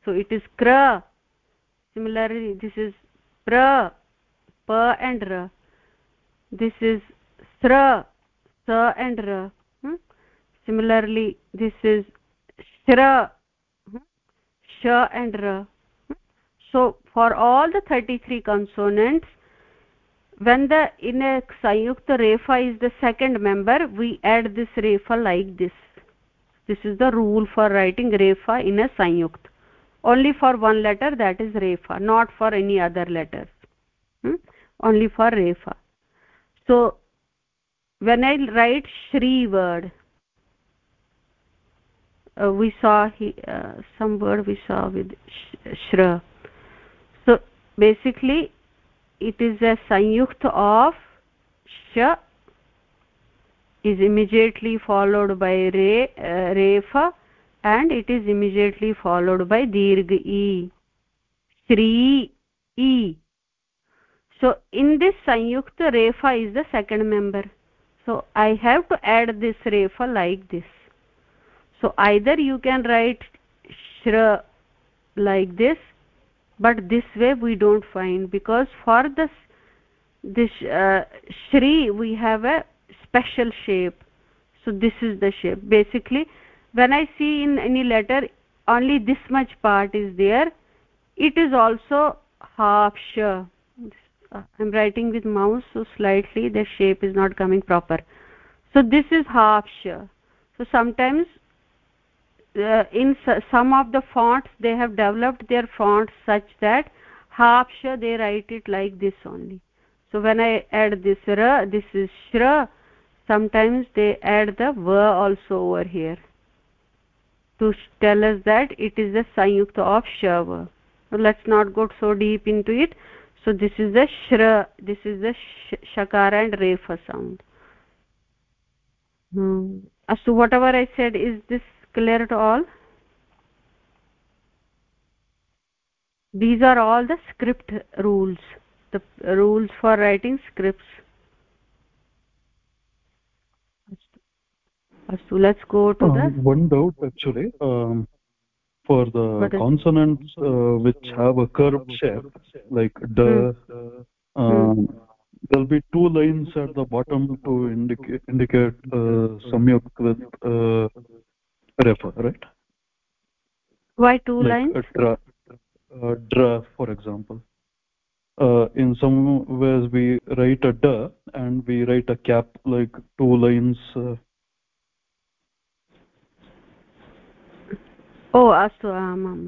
So it is kra similarly this is pra pa and ra this is sra sa and ra hmm? similarly this is shra hmm? sha and ra hmm? so for all the 33 consonants when the in a sanyukta refa is the second member we add this refa like this this is the rule for writing refa in a sanyukt only for one letter that is refa not for any other letters hmm? only for refa so when i write shri word uh, we saw he, uh, some word we saw with sh shra. So basically it is a sanyukt of sh is immediately followed by re uh, refa and it is immediately followed by dirgha e. Shri e. So in this sanyukta refa is the second member so i have to add this refa like this. So either you can write shra like this but this way we don't find because for this this uh, shri we have a special shape. So this is the shape. Basically when i see in any letter only this much part is there. It is also half uh, i'm writing with mouse so slightly the shape is not coming proper. So this is half sh so sometimes uh, in some of the fonts they have developed their fonts such that half sh they write it like this only. So when i add this ra this is shra sometimes they add the va also over here to tell us that it is the sanyukta of shava so let's not go so deep into it so this is the shra this is the sh shakara and refa sound. Hmm. So whatever i said is this clear at all? These are all the script rules. The rules for writing scripts. So let's go to uh, the one doubt actually. Um, for the consonants uh, which have a curved shape like the hmm. um, there'll be two lines at the bottom to indicate indicate uh, samyuk with uh, refa right? Why two like lines? dra, uh, dra for example. Uh, in some ways we write a da and we write a cap like two lines uh, oh अस्तु आम् आम्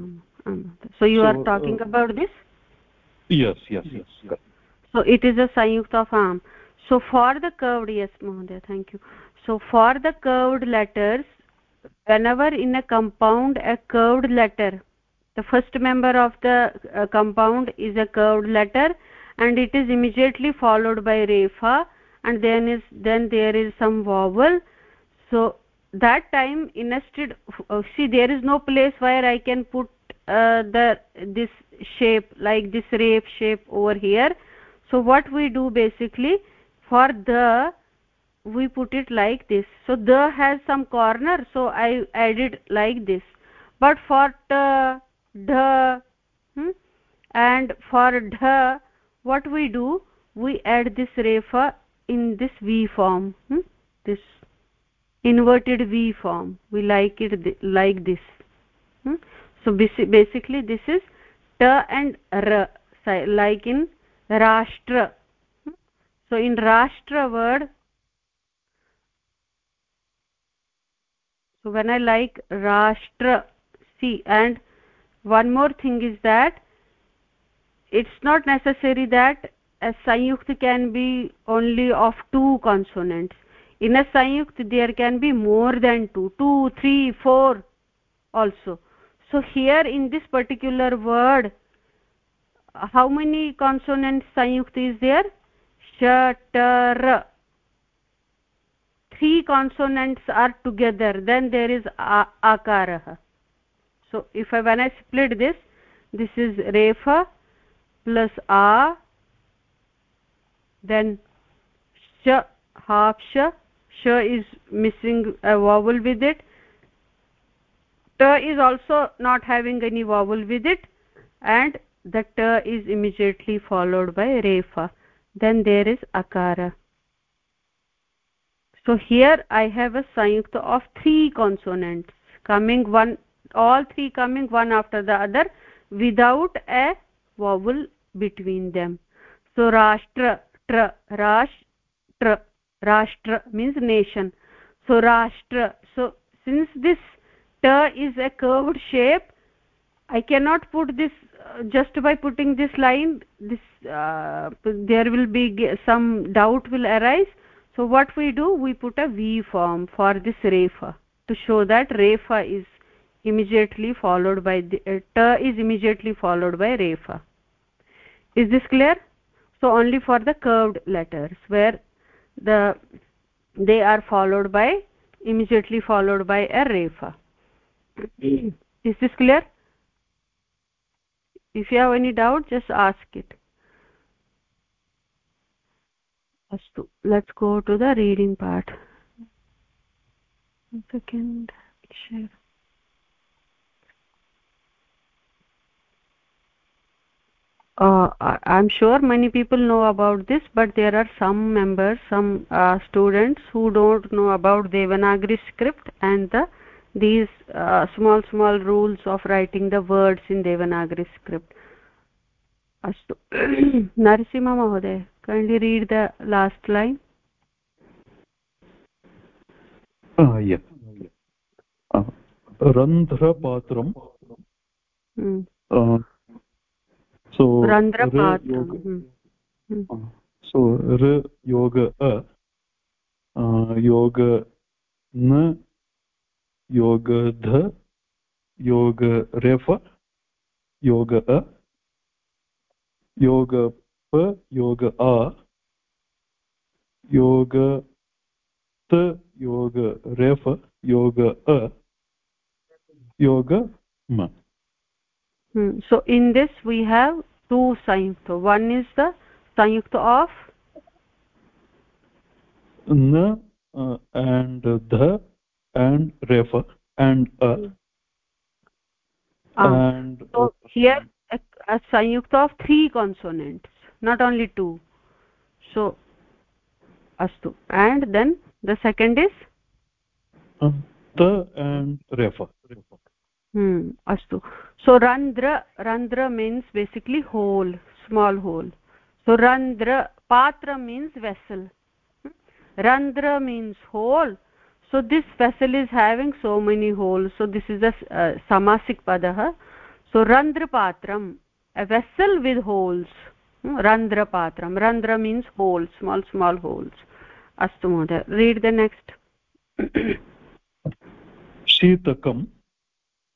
आम् so you are talking yes yes yes so it is a sanyukta of am. so for the curved yes mohdaya thank you. So for the curved letters whenever in a compound a curved letter the first member of the uh, compound is a curved letter and it is immediately followed by repha and then is then there is some vowel. So that time instead uh, see there is no place where i can put uh, the this shape like this rep shape over here. So what we do basically for the we put it like this. So the has some corner so i added like this. But for the hmm, and for the what we do we add this refa in this v form hmm? this inverted v form we like it like this hmm? so basically this is ta and ra like in rashtra hmm? so in rashtra word so when i like rashtra see and one more thing is that it's not necessary that a sanyukt can be only of two consonants in a sanyukt there can be more than two two three four also. So here in this particular word how many consonants sanyukt is there? Shatar three consonants are together then there is akarah. So if i when i split this this is refa plus a then sh half sh sh is missing a vowel with it. Ta is also not having any vowel with it. And the ta is immediately followed by refa. Then there is akara. So here i have a sanyukta of three consonants coming one all three coming one after the other without a vowel between them. So rashtra tra rashtra rashtra means nation. So rashtra so since this ta is a curved shape i cannot put this uh, just by putting this line this uh, there will be some doubt will arise. So what we do we put a v form for this refa to show that refa is immediately followed by the uh, ta is immediately followed by refa is this clear? So only for the curved letters where the they are followed by immediately followed by a refa. Hmm. Is this clear? If you have any doubt just ask it. Astu let's go to the reading part. One second. Share uh, i'm sure many people know about this but there are some members some uh, students who don't know about devanagari script and the these uh, small small rules of writing the words in devanagari script. Astu (clears throat) narasimha mahoday kindly read the last line. Uh, yeah. Uh, randhrapatram hmm. uh, so randhrapatram hmm. hmm. uh, so r yoga a uh, yoga n योग ध योग रेफ योग अ योग प योग आ योग त योग रेफ योग अ योग म Hmm. so in this we have two sanyukta one is the sanyukta of n uh, and dha and refa and uh, ah. and so here a, a sanyukta of three consonants not only two. So astu. And then the second is? Uh, the and refa. Hmm. Astu so randra randra means basically hole small hole so randra patra means vessel. Hmm? randra means hole so this vessel is having so many holes so this is a uh, samasik padah. So randra patram a vessel with holes. Hmm? randra patram. Randra means hole small small holes. Astu mohoday read the next. Hmm,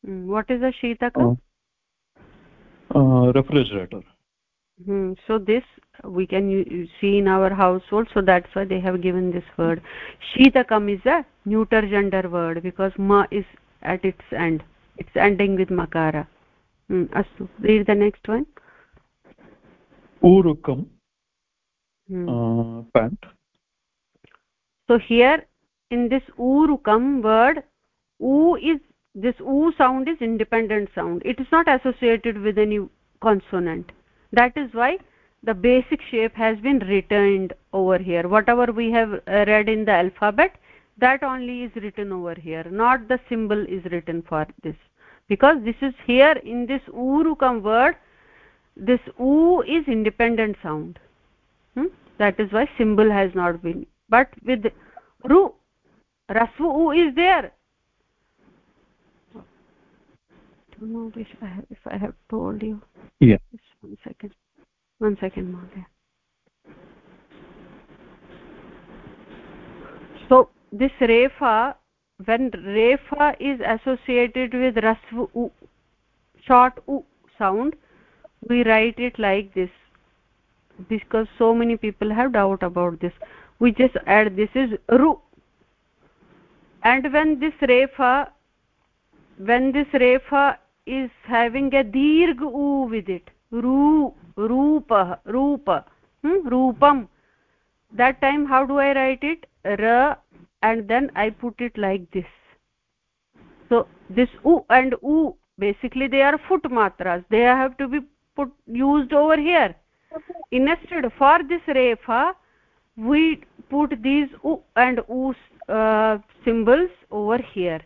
what is a sheetakam uh, uh, refrigerator hmm. so this we can see in our household so that's why they have given this word shitakam is a neuter gender word because ma is at its end it's ending with makara hmm. astu read the next one urukam hmm. uh, pant so here in this urukam word u is this u sound is independent sound. It is not associated with any consonant. That is why the basic shape has been retained over here. Whatever we have uh, read in the alphabet that only is written over here. Not the symbol is written for this. Because this is here in this urukam word this u is independent sound. Hmm? that is why symbol has not been. But with ru rasvu u is there don't know if I have, if I have told you. Yeah. Just one second. One second, Mahalaya. So this refa, when refa is associated with rasvu u, short u sound, we write it like this because so many people have doubt about this. We just add this is ru. And when this refa, when this refa is having a dirg u with it. Ru rupa rupa hmm? rupam. That time how do i write it? Ra and then i put it like this. So this u and u basically they are foot matras. They have to be put used over here. Instead for this refa we put these u and u uh, symbols over here.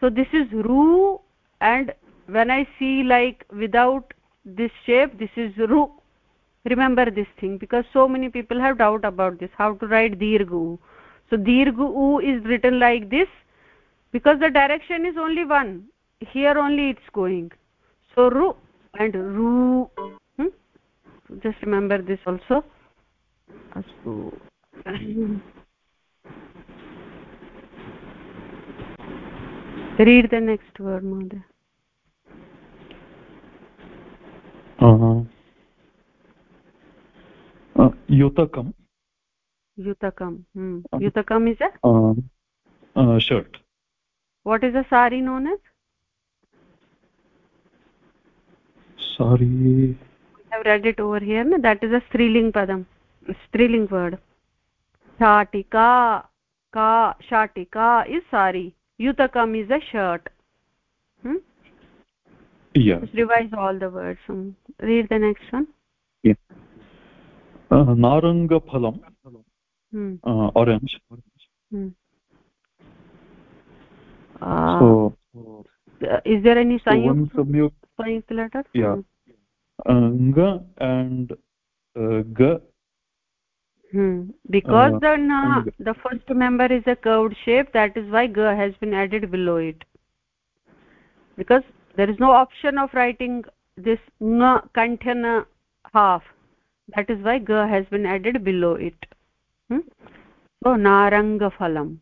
So this is ru and when i see like without this shape this is ru. Remember this thing because so many people have doubt about this how to write dirghu. So dirghu is written like this because the direction is only one. Here only it's going. So ru and ru. Hmm? just remember this also. Astu. Read the next word mother युतकं युतकं युतकम् is shirt what is a sari noun is sari read it over here that is a स्त्रीलिङ्ग् पदं स्त्रीलिङ्ग् word शाटिका का शाटिका is sari युतकम् is a shirt yeah. Just revise all the words um, read the next one. Yeah. Uh, naranga phalam hmm. uh, orange. Hmm. Uh, so uh, is there any sayuk sayuk letter? Yeah. Uh, nga and uh, ga hmm. because uh, the na the first member is a curved shape that is why ga has been added below it. Because there is no option of writing this nga kanthana half. That is why ga has been added below it. Hmm? so naranga phalam.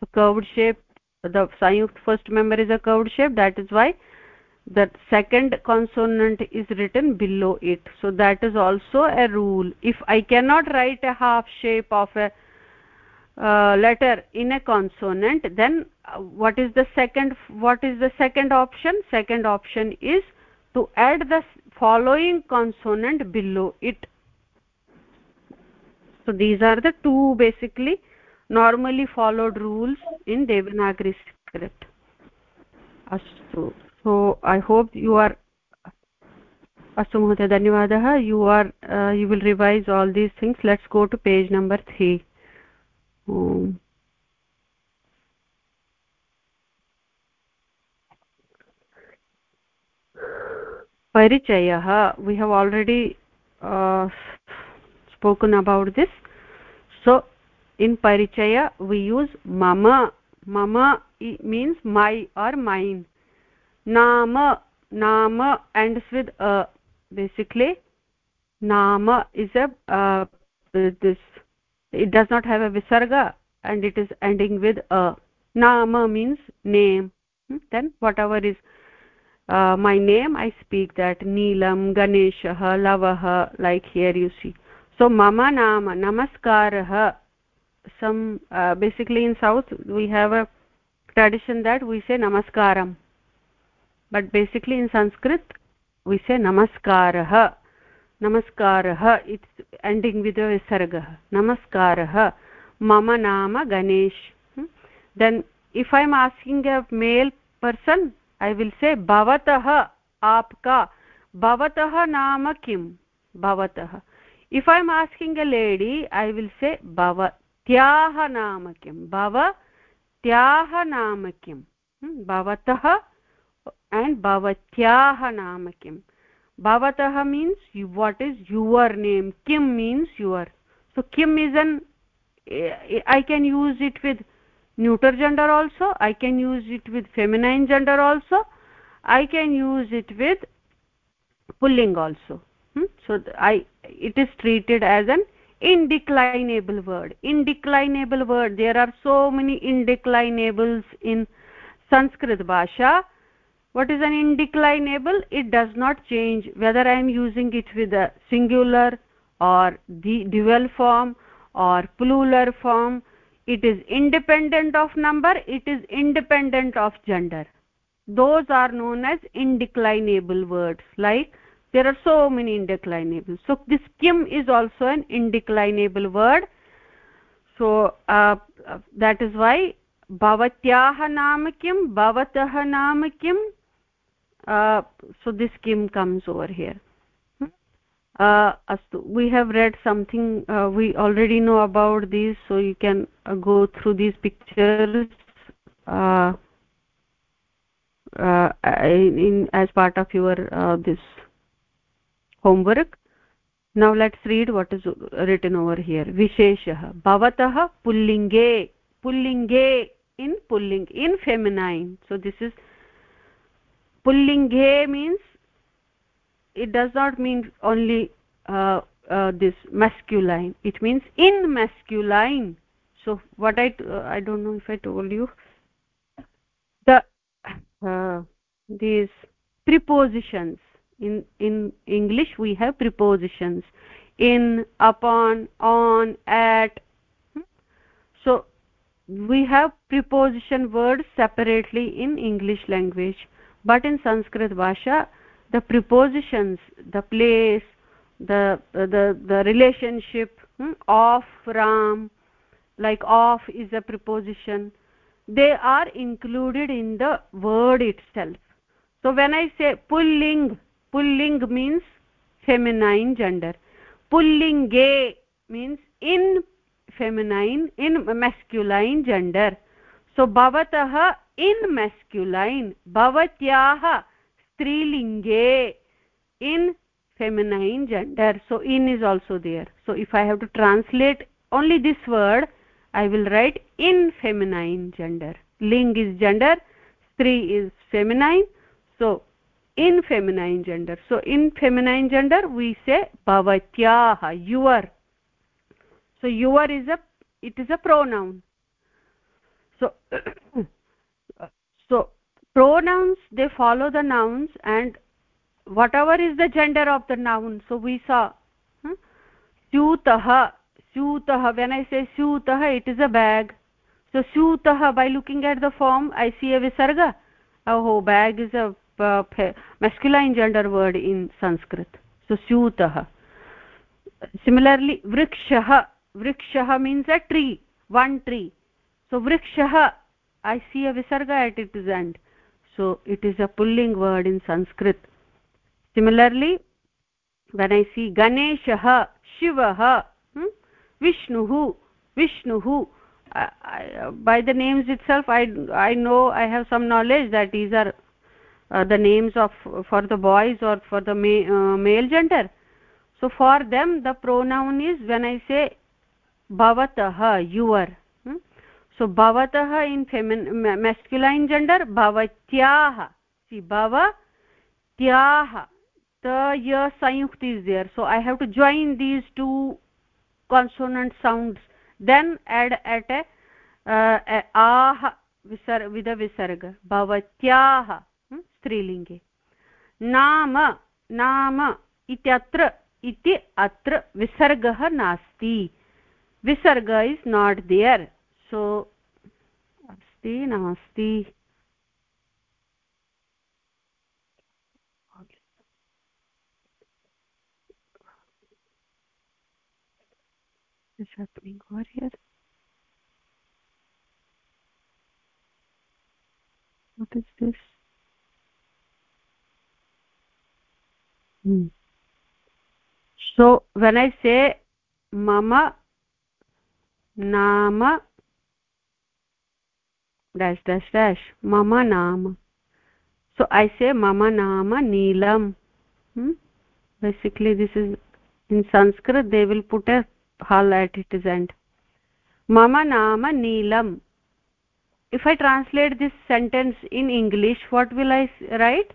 So curved shape the sayukt first member is a curved shape. That is why the second consonant is written below it. So that is also a rule. If i cannot write a half shape of a uh, letter in a consonant then uh, what is the second what is the second option second option is to add the following consonant below it so these are the two basically normally followed rules in devanagari script astu so i hope you are astu महोदय धन्यवादः you are uh, you will revise all these things let's go to page number 3 परिचयः we have already uh, spoken about this so in parichaya we use mama mama means my or mine nama nama ends with a basically nama is a uh, this it does not have a visarga and it is ending with a. Nama means name. Hmm? then whatever is uh, my name i speak that neelam ganeshah lavah like here you see. So mama nama namaskarah some uh, basically in south we have a tradition that we say namaskaram. But basically in sanskrit we say namaskarah namaskarah it's ending with a visarga namaskarah mama nama ganesh hmm? then if i am asking a male person i will say bhavatah aapka bhavatah naam kim bhavatah if i am asking a lady i will say bhavatyah naam kim bhavatyah naam kim bhavatah and bhavatyah naam kim bhavatah means what is your name? Kim means your. So kim is an i can use it with neuter gender also i can use it with feminine gender also i can use it with pulling also. Hmm? so i it is treated as an indeclinable word. Indeclinable word. There are so many indeclinables in sanskrit bhasha what is an indeclinable? It does not change. Whether i am using it with a singular or the dual form or plural form it is independent of number it is independent of gender. Those are known as indeclinable words. Like there are so many indeclinable so this kim is also an indeclinable word. So uh, uh, that is why bhavatyah naam kim bhavatah naam kim uh, so this kim comes over here. Uh, astu we have read something uh, we already know about these so you can uh, go through these pictures uh, uh, in, as part of your uh, this homework. Now let's read what is written over here. Visheshah bhavatah pullinge pullinge in pulling in feminine. So this is pullinge means it does not mean only uh, uh, this masculine. It means in masculine. So what i uh, i don't know if i told you. The uh, these prepositions. In in english we have prepositions. In upon on at. Hmm? so we have preposition words separately in english language but in sanskrit bhasha the prepositions the place the the the relationship hmm, of ram like of is a preposition they are included in the word itself. So when i say pulling pulling means feminine gender. Pullinge means in feminine in masculine gender. So bhavatah in masculine bhavatyah strilinge in feminine gender. So in is also there. So if i have to translate only this word i will write in feminine gender. Ling is gender stri is feminine. So in feminine gender. So in feminine gender we say bhavatyah your. So your is a it is a pronoun. So (clears throat) pronouns they follow the nouns and whatever is the gender of the noun so we saw hmm? syutah syutah when i say syutah it is a bag so syutah by looking at the form i see a visarga oh bag is a uh, masculine gender word in sanskrit so syutah similarly vrikshah vrikshah means a tree one tree so vrikshah i see a visarga at its end so it is a pulling word in sanskrit similarly when i see ganeshah shivah hmm? vishnuh vishnuh by the names itself i i know i have some knowledge that these are uh, the names of for the boys or for the ma uh, male gender so for them the pronoun is when i say bhavatah your so भवतः in फेमिन् masculine gender भवत्याः सि भवत्याः त य संयुक्त् is there so I have to join these two consonant sounds then add at a ah विसर् with विसर्ग भवत्याः स्त्रीलिङ्गे नाम नाम इत्यत्र इति अत्र विसर्गः नास्ति विसर्ग is not there सो अस्ति नास्ति is happening over here what is this hmm. so when i say mama nama dash dash dash mama nama so i say mama nama neelam. Hmm? basically this is in sanskrit they will put a hal at its end mama nama neelam. If i translate this sentence in english what will i write?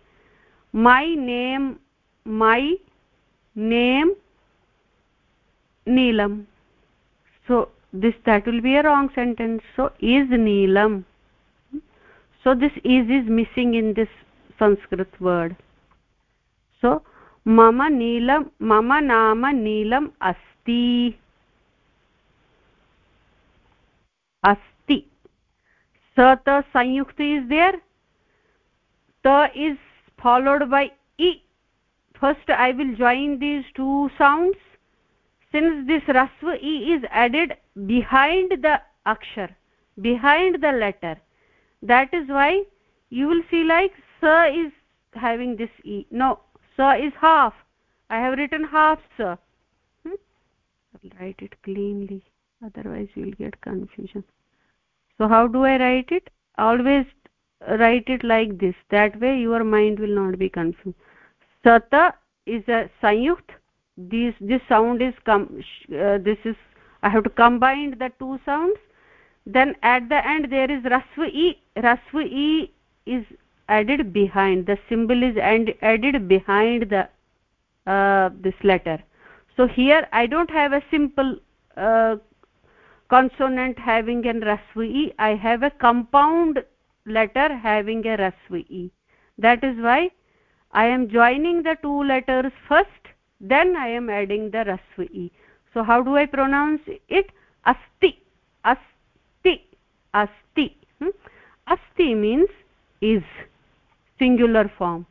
My name my name neelam. So this that will be a wrong sentence. So is neelam so this is is missing in this sanskrit word. So mama neelam mama nama neelam asti. Asti. Sa ta sanyukta is there. Ta is followed by e first i will join these two sounds. Since this rasva e is added behind the akshar behind the letter that is why you will see like sa is having this e no sa is half. I have written half sa hmm? i'll write it cleanly otherwise you will get confusion. So how do i write it? Always write it like this. That way your mind will not be confused. Sata is a sanyukt. This this sound is come uh, this is i have to combine the two sounds then at the end there is rasva e rasva e is added behind the symbol is and added behind the uh, this letter. So here i don't have a simple uh, consonant having a rasva e i have a compound letter having a rasva e that is why i am joining the two letters first then i am adding the rasva e so how do i pronounce it? Asti asti hmm? asti means is singular form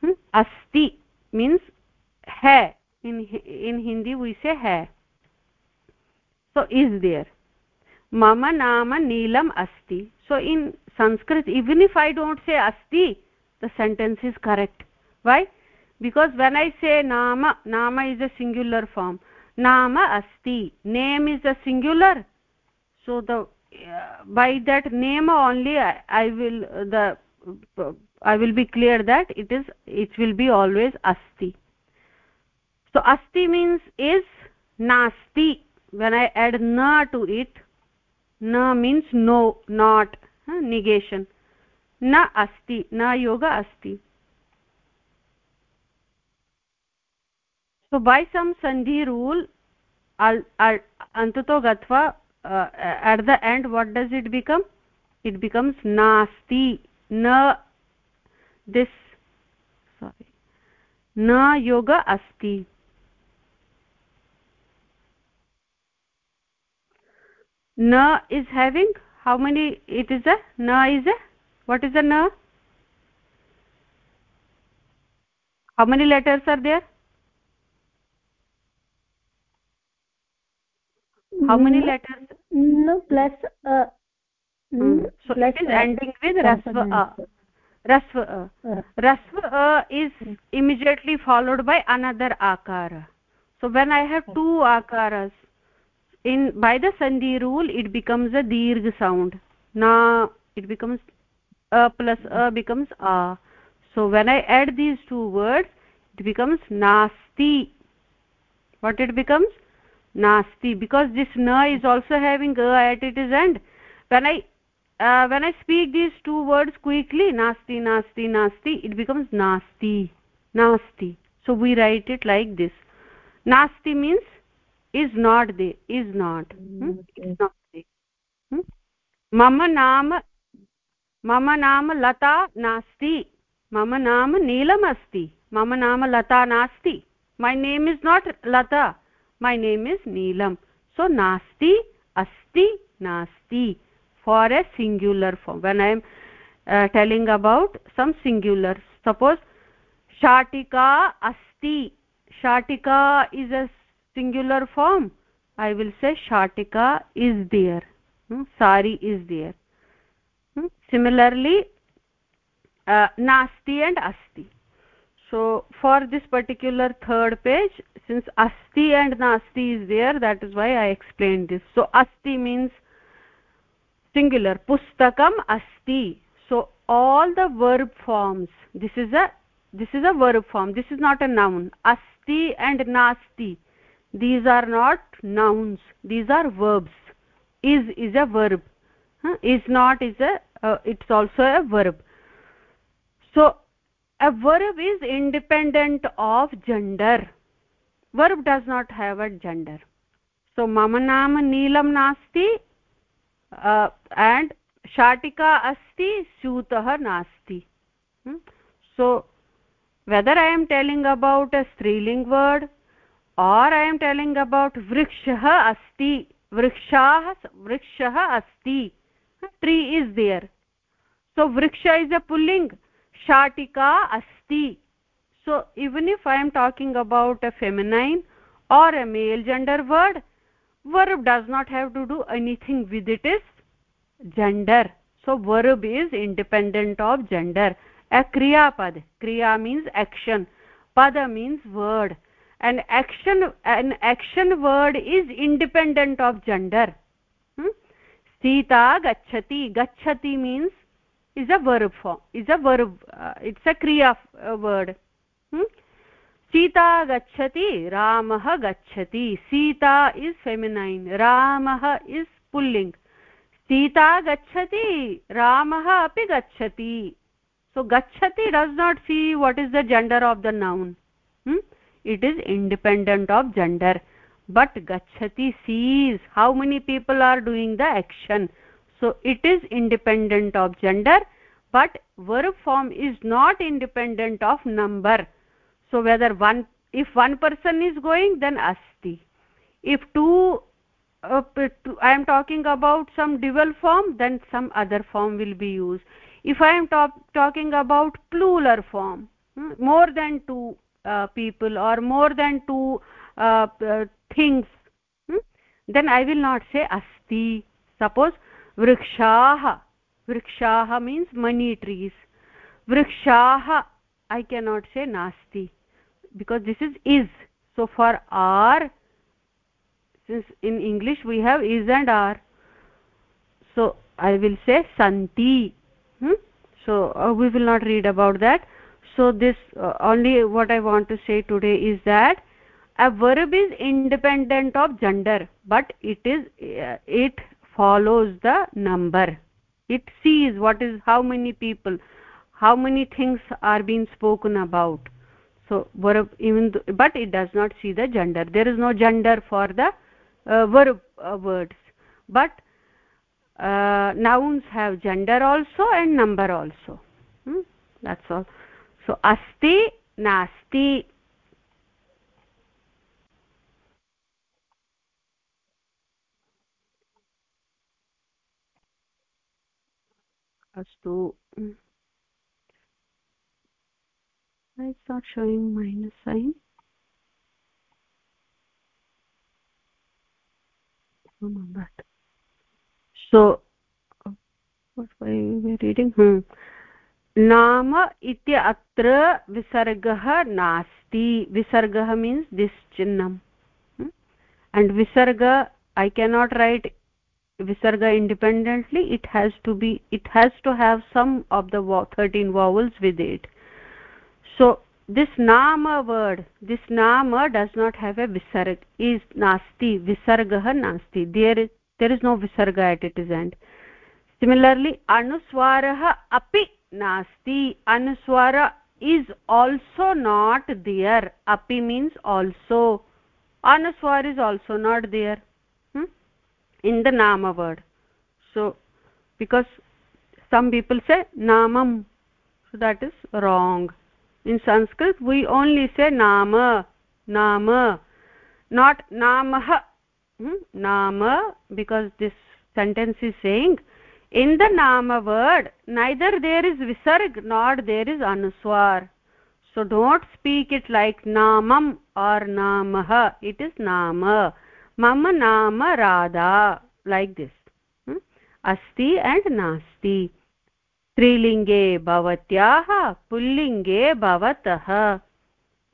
hmm? asti means hai in in hindi we say hai so is there mama nama neelam asti so in sanskrit even if i don't say asti the sentence is correct why because when i say nama nama is a singular form nama asti name is a singular so the uh, by that name only I, I will uh, the uh, i will be clear that it is it will be always asti. So asti means is nasti. When i add na to it na means no not huh, negation. Na asti na yoga asti. So by some sandhi rule antato gatva uh, at the end what does it become? It becomes nasti na this sorry. Na yoga asti. Na is having how many it is a? Na is a? What is a na? How many letters are there? How many letters no plus uh, hmm. so plus it is ending with rasva a. rasva a. Rasva a is immediately followed by another akara. So when i have two akaras in by the sandhi rule it becomes a dirgh sound. Na it becomes a plus a becomes a. So when i add these two words it becomes nasti what it becomes nasti because this na is also having a at its end. When i uh, when i speak these two words quickly nasti nasti nasti it becomes nasti nasti so we write it like this. Nasti means is not there is not. Hmm? Mm, okay. is not there. Hmm? mama naam mama naam lata nasti mama naam neelam asti. Mama naam lata nasti my name is not lata my name is neelam. So nasti asti nasti for a singular form. When i am uh, telling about some singular suppose shatika asti. Shatika is a singular form. I will say shatika is there. Hmm? sari is there. Hmm? similarly uh, nasti and asti so for this particular third page since asti and nasti is there that is why i explained this. So asti means singular pustakam asti. So all the verb forms this is a this is a verb form. This is not a noun. Asti and nasti these are not nouns. These are verbs. Is is a verb. Huh? is not is a uh, it's also a verb. So a verb is independent of gender verb does not have a gender so mama naam neelam nasti uh, and shatika asti syutah nasti hmm? so whether i am telling about a striling word or i am telling about vrikshah asti vrikshah vrikshah asti tree is there so vriksha is a pulling shatika asti so even if i am talking about a feminine or a male gender word verb does not have to do anything with it is gender so verb is independent of gender a kriya pad kriya means action pada means word an action an action word is independent of gender hmm? sita gachati gachati means is a verb form is a verb uh, it's a kriya uh, word. Hmm? sita gachati ramah gachati sita is feminine ramah is pulling. Sita gachati ramah api gachati so gachati does not see what is the gender of the noun. Hmm? it is independent of gender. But gachati sees how many people are doing the action so it is independent of gender but verb form is not independent of number. So whether one if one person is going then asti. If two uh, i am talking about some dual form then some other form will be used. If i am talking about plural form hmm, more than two uh, people or more than two uh, uh things hmm, then i will not say asti. Suppose vrikshaah vrikshaah means many trees. vrikshaah i cannot say nasti because this is is. So for r since in english we have is and are so i will say santi. Hmm? so uh, we will not read about that. So this uh, only what i want to say today is that a verb is independent of gender but it is uh, it follows the number. It sees what is how many people how many things are being spoken about. So verb even though, but it does not see the gender. There is no gender for the uh, verb uh, words. But uh, nouns have gender also and number also. Hmm? that's all. So asti nasti so what were we reading hmm नाम इति अत्र विसर्गः नास्ति विसर्गः means this चिह्नम् and visarga i cannot write visarga independently it has to be it has to have some of the 13 vowels with it. So this nama word this nama does not have a visarga is nasti visargah nasti there is there is no visarga at its end. Similarly anuswarah api nasti anuswara is also not there. Api means also. Anuswar is also not there in the nama word. So because some people say namam so that is wrong. In sanskrit we only say nama nama not namah. Hmm? nama because this sentence is saying in the nama word neither there is visarg nor there is anuswar. So don't speak it like namam or namah. It is nama nama radha like this. hmm? asti and nasti स्त्रीलिङ्गे भवत्याः, पुल्लिङ्गे भवतः।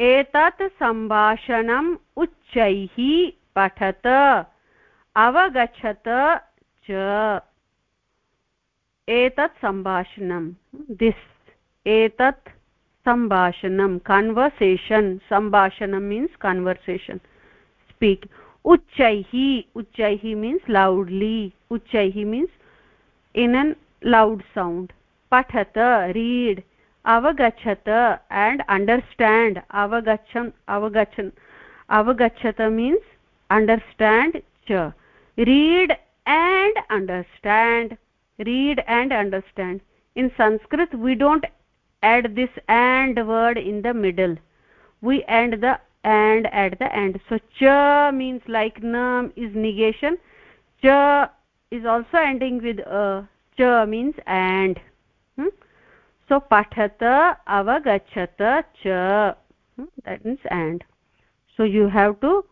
एतत् सम्भाषणम् उच्चैः पठत। अवगच्छत च। एतत् सम्भाषणं this एतत् सम्भाषणं कन्वर्सेशन् सम्भाषणं मीन्स् कन्वर्सेशन् स्पीक् उच्चैः उच्चैः मीन्स् लौड्लि उच्चैः means in an loud sound पठत read अवगच्छत and understand avagachan avagachan avagachata means understand cha read and understand read and understand in sanskrit we don't add this and word in the middle we end the and at the end. So cha means like nam is negation. Cha is also ending with a cha means and. Hmm? so pathata avagachata cha hmm? that means and. So you have to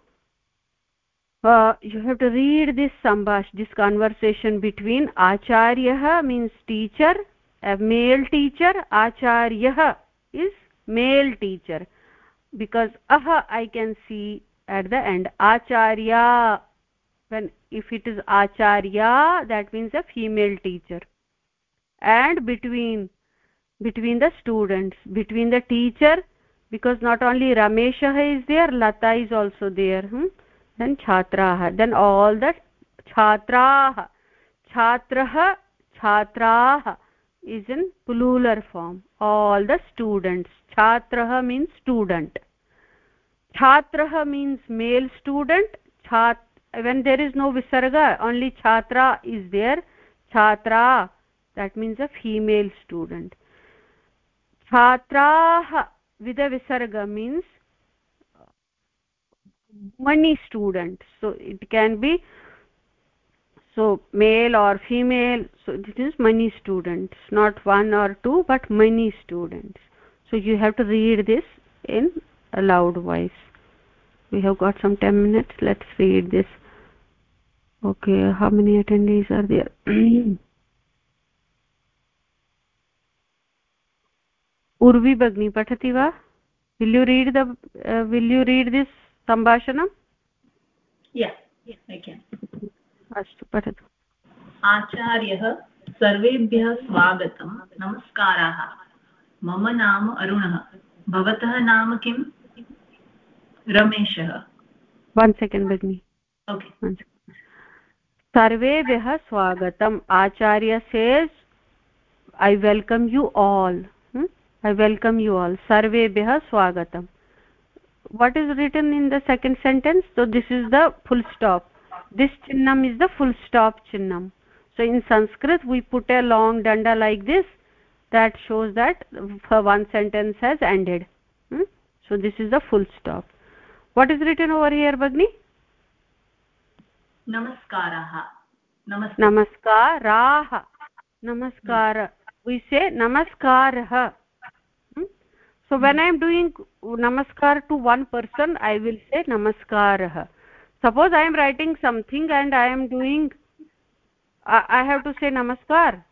uh, you have to read this sambhash this conversation between acharyah means teacher a male teacher acharyah is male teacher because aha i can see at the end. Acharya when if it is acharya that means a female teacher. And between between the students between the teacher because not only rameshah is there lata is also there hmm? then chhatrah then all the chhatrah chhatrah chhatrah is in plural form. All the students. Chhatrah means student. Chhatrah means male student. Chat when there is no visarga only chhatra is there. Chhatra that means a female student. Chhatraah with a visarga means uh, many students so it can be so male or female so it is many students not one or two but many students. So you have to read this in a loud voice. We have got some 10 minutes. Let's read this. Okay how many attendees are there? (clears throat) Urvi bagni patati va will you read the uh, will you read this sambhashanam? Yeah yeah i can अस्तु पठतु। आचार्यः सर्वेभ्यः स्वागतम्। नमस्काराः। मम नाम अरुणः। भवतः नाम किम्? रमेशः। वन् सेकेण्ड् भगिनि सर्वेभ्यः स्वागतम्। आचार्य says I welcome you all I welcome you all सर्वेभ्यः स्वागतम्। What is written in the second sentence this is the full stop this chinnam is the full stop chinnam so in sanskrit we put a long danda like this that shows that one sentence has ended hmm? so this is the full stop what is written over here bagni namaskaraha namaskaraah namaskara we say namaskarah so when i am doing namaskar to one person i will say namaskarah suppose i am writing something and i am doing uh, i have to say namaskar.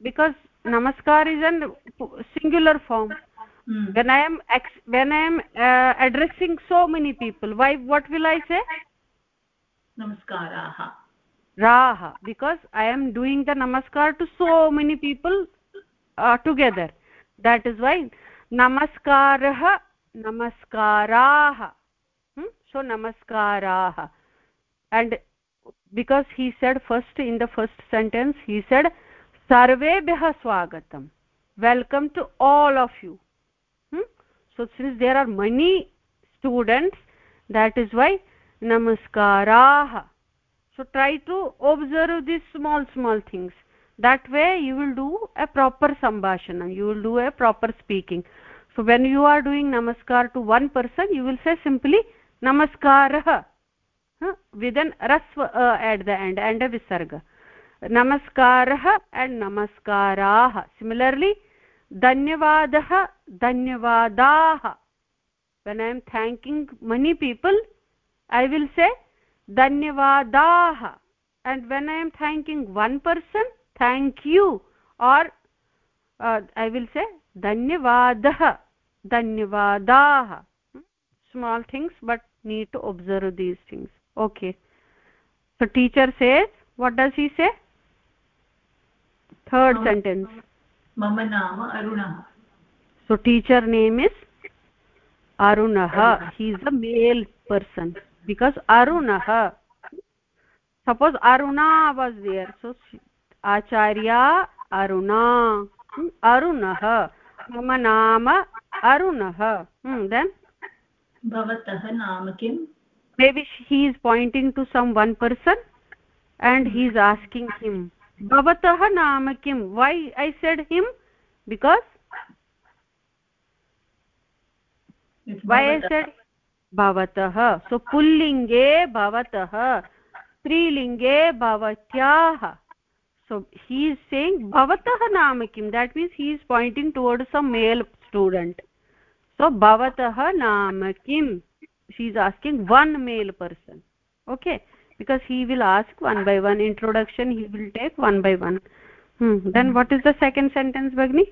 Because namaskar is a singular form. Mm. when i am when i am uh, addressing so many people why what will i say? Namaskaraha. Raha. Because i am doing the namaskar to so many people uh, together. That is why namaskarah namaskarah so namaskaraah. And because he said first in the first sentence he said sarvebhyah swagatam. Welcome to all of you. Hmm? so since there are many students that is why namaskaraah. So try to observe these small small things. That way you will do a proper sambhashanam. You will do a proper speaking. So when you are doing namaskar to one person you will say simply namaskarah with an rasva uh, at the end and a visarga namaskarah and namaskarah similarly धन्यवादः धन्यवादाः when i am thanking many people i will say dhanyavadah and when i am thanking one person thank you or uh, i will say dhanyavadah dhanyavadah small things but need to observe these things. Okay. So teacher says what does he say? Third mama, sentence. Mama arunah so teacher name is arunah he is a male person. Because arunah suppose aruna was there. So acharya aruna. Hmm, arunah mama nama arunah hmm, then? भवतः नाम किं maybe he is pointing to some one person and he is asking him भवतः नाम किं why I said him because why I said भवतः so पुल्लिङ्गे भवतः स्त्रीलिङ्गे भवत्याः so he is saying bhavatah naam kim that means he is pointing towards some male student. So भवतः नाम किम् she is asking one male person okay because he will ask one by one introduction he will take one by one then what is the second sentence भगिनि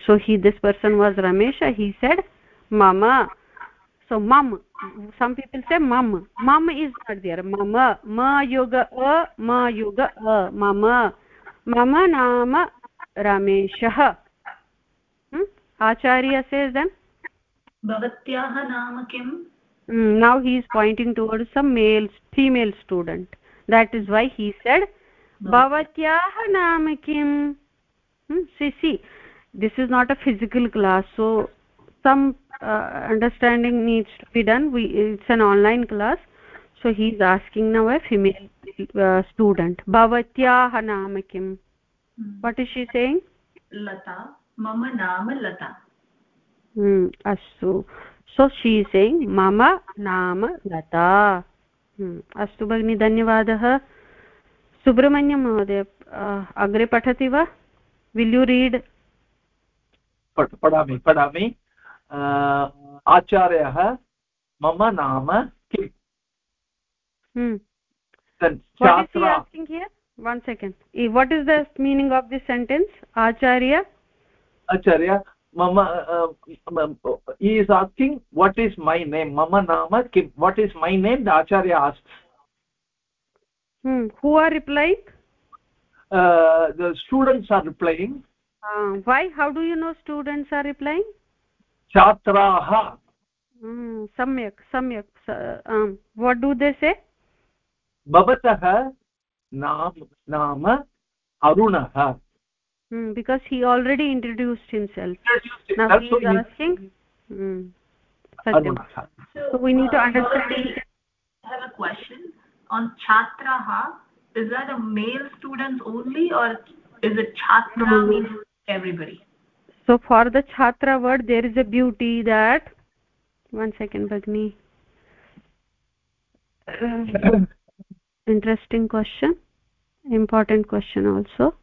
so he this person was Ramesh मम so मम सम् से मम मम is मम नाम rameshah hmm? acharya says then भवत्याः नाम किम् mm, now he is pointing towards some male female student that is why he said bhavatyah naam kim hmm? see see this is not a physical class so some uh, understanding needs to be done we it's an online class so he is asking now a female uh, student bhavatyah naam kim what is saying Lata मम अस्तु। So she सेङ्ग् मम नाम लता अस्तु भगिनि धन्यवादः। सुब्रह्मण्यं महोदय अग्रे पठति वा? विल् यु रीड् पठामि पठामि आचार्यः मम नाम किम्? Hmm. One second. What is the meaning of this sentence? Acharya? Acharya mama uh, uh, he is asking what is my name? Mama nama kim what is my name? The acharya asks. Hmm who are replying? Uh, the students are replying. Uh, why? How do you know students are replying? Chatraha. Hmm samyak samyak um, what do they say bhavatah naam naam arunah hmm, because he already introduced himself. Now he is asking hmm, so, we need to understand i have a question. On chhatraha is that a male students only or is it chhatra no. means everybody? So for the chhatra word there is a beauty that one second bagni (clears throat) uh, interesting question important question also.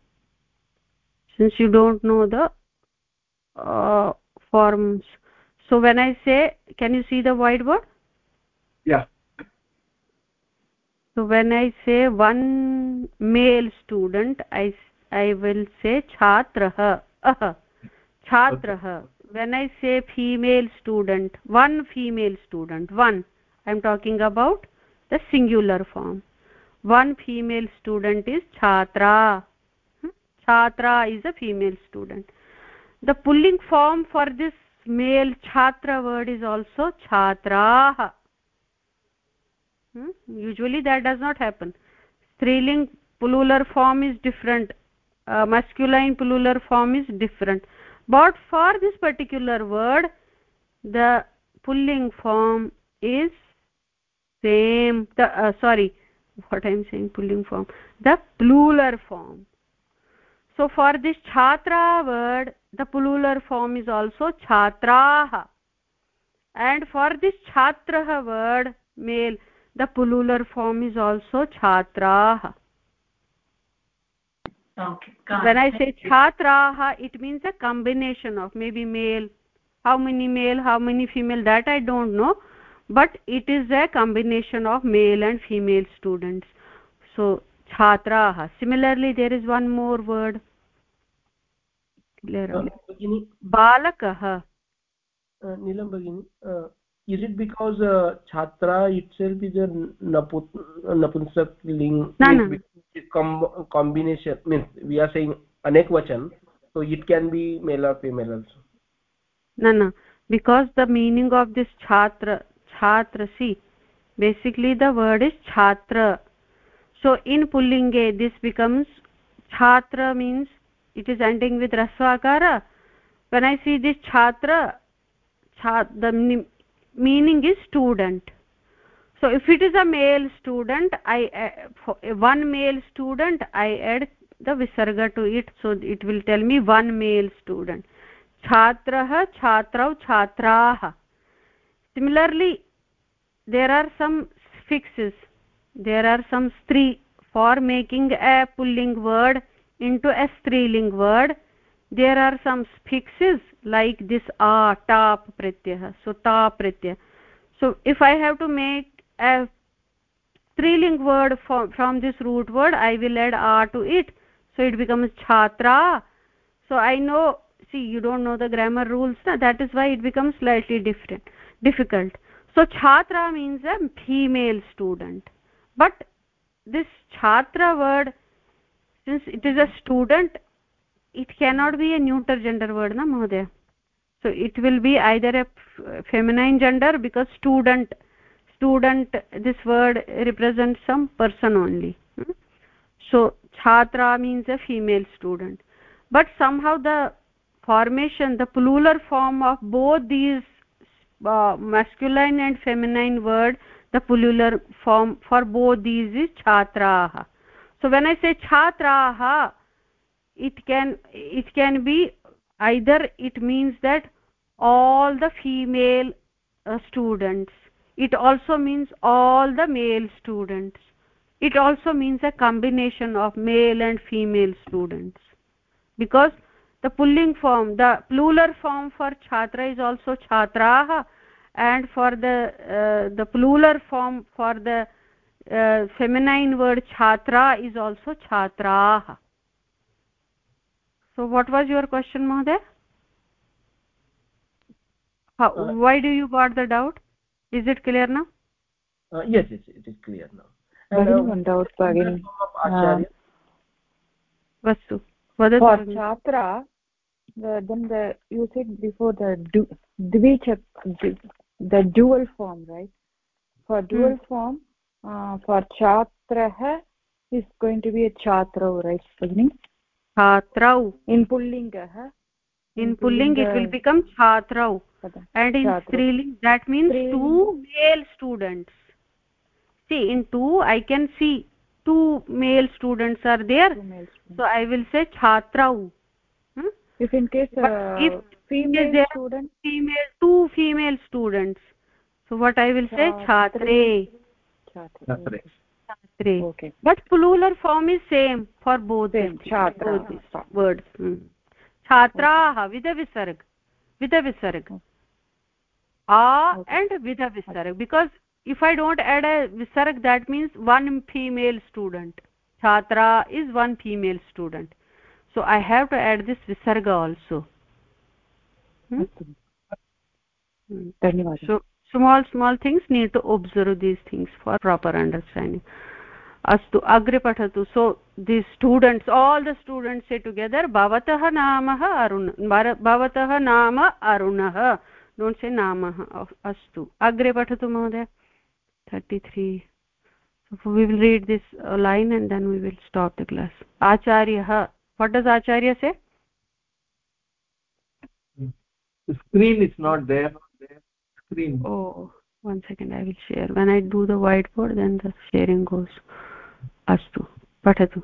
Since you don't know the uh, forms. So when i say can you see the whiteboard yeah. So when i say one male student i i will say chhatrah ah chhatrah okay. when i say female student one female student one i am talking about the singular form one female student is chhatra. Chhatra is a female student. The pulling form for this male chhatra word is also chhatraah. Hmm? usually that does not happen. Striling plural form is different. Uh, masculine plural form is different. But for this particular word the pulling form is same. The uh, sorry what i am saying pulling form the plural form. So for this chhatra word the plural form is also chhatraah and for this chhatrah word male the plural form is also chhatraah okay when i say chhatraah it means a combination of maybe male. How many male how many female that i don't know but it is a combination of male and female students. So chhatraah similarly there is one more word. Uh, Balakah. Uh, Nilam bagini uh, is it because uh, chhatra itself is a napunsak ling no, no. com combination means we are saying anekvachan so it can be male or female also. No no. Because the meaning of this chhatra chhatra basically the word is chhatra so in pullinge this becomes chhatra means it is ending with rasvakara when i see this chhatra chhat, the meaning is student so if it is a male student i uh, one male student i add the visarga to it so it will tell me one male student chhatrah chhatrau chhatraah similarly there are some fixes. There are some stri for making a pulling word into a striling word. There are some fixes like this a tap pratyah so ta pratyah. So if i have to make a striling word from, from this root word i will add a to it. So it becomes chhatra. So i know see you don't know the grammar rules na? that is why it becomes slightly different difficult so chhatra means a female student. But this chhatra word since it is a student it cannot be a neuter gender word na mohdaya so it will be either a feminine gender because student student this word represents some person only. Hmm? so chhatra means a female student. But somehow the formation the plural form of both these uh, masculine and feminine word the plural form for both these is chhatraah so when i say chhatraah it can it can be either it means that all the female uh, students. It also means all the male students. It also means a combination of male and female students. Because the pulling form the plural form for chhatra is also chhatraah and for the uh, the plural form for the uh, feminine word chhatra is also chhatraah so what was your question mohoday How, uh, why do you got the doubt? Is it clear now? Uh, yes yes it is clear now. And uh, one doubt again vastu for chhatra the then the you said before the du dvicha the dual form right for dual hmm. form uh, for chhatrah is going to be a chhatra right beginning chhatrau in pullingah in pulling it will become chhatrau and in striling that means two male students see in two i can see two male students are there students. so i will say chhatrau hmm? if in case uh, if female there student female two female students so what i will say chhatre chhatre chhatre okay but plural form is same for both same chhatra both words hmm. छात्राः विधविसर्ग विधविसर्ग a and with a visarg because if i don't add a visarg that means one female student chhatra is one female student so i have to add this visarga also hmm? so small small things need to observe these things for proper understanding अस्तु अग्रे पठतु so the students all the students से together भवतः नाम अरुण भवतः नाम अरुणः don't से नाम अस्तु अग्रे पठतु महोदय 33 so we will read this uh, line and then we will stop the class. Acharya what does acharya say? The screen is not there. Screen. Oh one second. I will share. When i do the whiteboard then the sharing goes. Astu patatu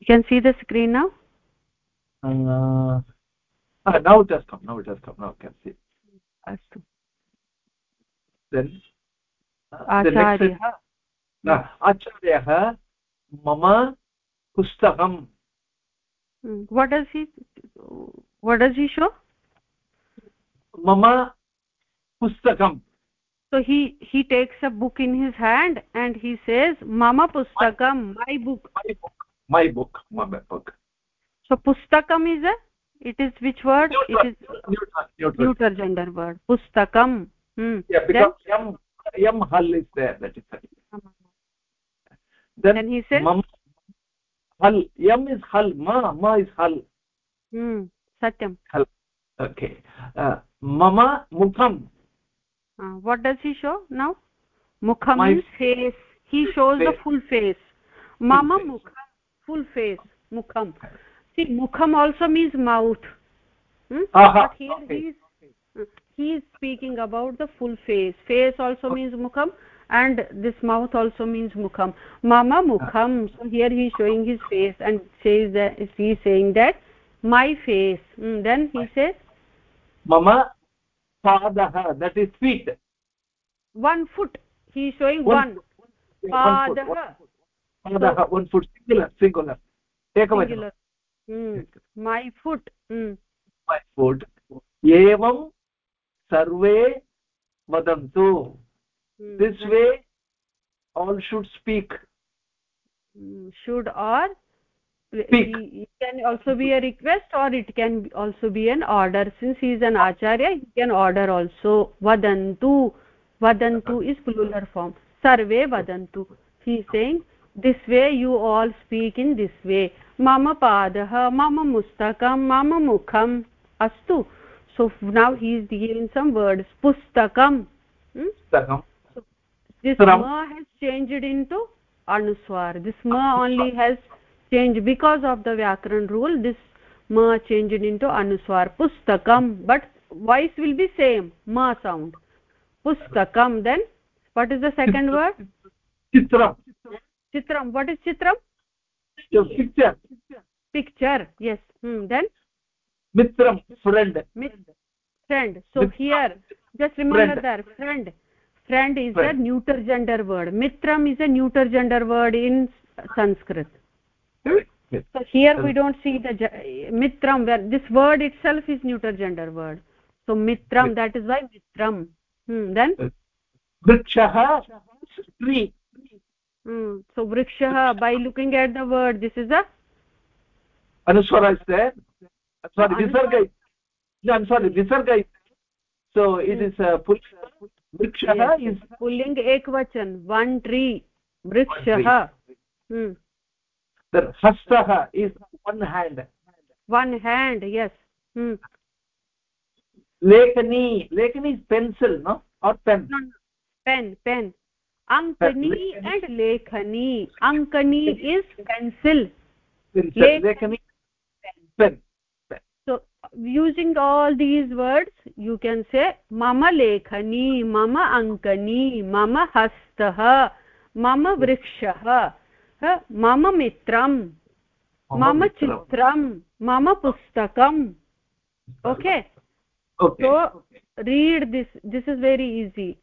you can see the screen now? Uh, now it has come now it has come now I can see astu then आचार्यः आचार्यः मम पुस्तकं what does he what does he show mama pustakam so he he takes a book in his hand and he says mama pustakam my book my book my book my book so pustakam is a it is which word neutral, it is neutral, neutral. neuter gender word pustakam hmm. yeah because yam yam hal is there that is it then, then he says mama hal yam is hal ma ma is hal hmm satyam hal okay uh, mama mukham uh, what does he show now mukham My means face he shows face. the full face mama mukham full face mukham see mukham also means mouth. Hmm? Aha, but here okay. he is he is speaking about the full face. Face also means mukham and this mouth also means mukham. Mama mukham so here he is showing his face and says that he is saying that my face. Hmm, then he says mama padah that is feet one foot. He is showing One one. one foot, padah padah one foot singular singular. Ekavachanam singular hmm. my foot hmm. my foot evam sarve vadantu Hmm. this way all should Hmm, should or Speak. it can also be a request or it can also be an order since he is an acharya he can order also vadantu vadantu is plural form sarve vadantu he is saying this way you all speak in this way. Mama padah mama mustakam mama mukham. Astu. So now he is giving some words. Pustakam. Hmm? pustakam. This Ram. ma has changed into anuswar this ma only has changed because of the vyakaran rule. This ma changed into anuswar pustakam. But voice will be same. Ma sound. Pustakam. Then what is the second word? Chitram chitram what is chitram your picture picture yes hmm. then mitram friend mit friend so here just remember Friend. that friend friend is Friend. a neuter gender word mitram is a neuter gender word in sanskrit so here we don't see the mitram where this word itself is neuter gender word so mitram that is why mitram hmm. then vrikshah tree so vrikshah by looking at the word this is a anuswara is there. Sorry Oh, visarga is no i'm sorry visarga is so it is a pull vrikshah yes, is pulling ekvachan one tree. Vrikshah hmm. the hastah is one hand. One hand yes. Hmm. lekani. Lekani is pencil no? Or pen? No, no. pen pen ankani and lekhani ankani is pencil pencil Lek- lekani pen so using all these words you can say mama lekhani mama ankani mama hastah mama vrikshah mama mitram mama chitram mama pustakam okay okay so read this this is very easy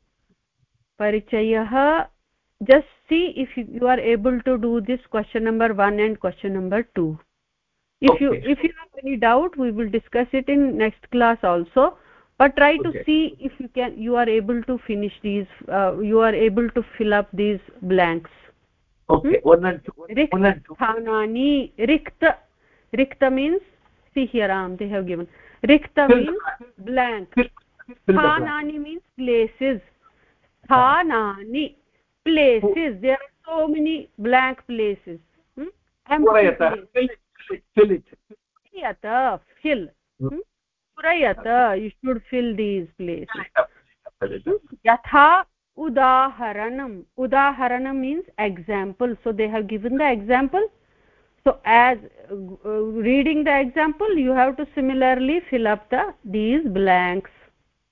parichayah just see if you, you are able to do this question number 1 and question number 2 if you if you have any doubt we will discuss it in next class also. But try to see if you can you are able to finish these uh, you are able to fill up these blanks. Okay. One and two. One and two. rikthanani rikta rikta means see here um, they have given. Rikta means blank. fill, fill blank. sthanani means places sthanani places. There are so many blank places. Hmm? purayata fill it. Fill it. Purayata fill. Hmm? purayata you should fill these places. It yatha udaharanam. Udaharanam means example. So they have given the example. So as uh, reading the example you have to similarly fill up the these blanks.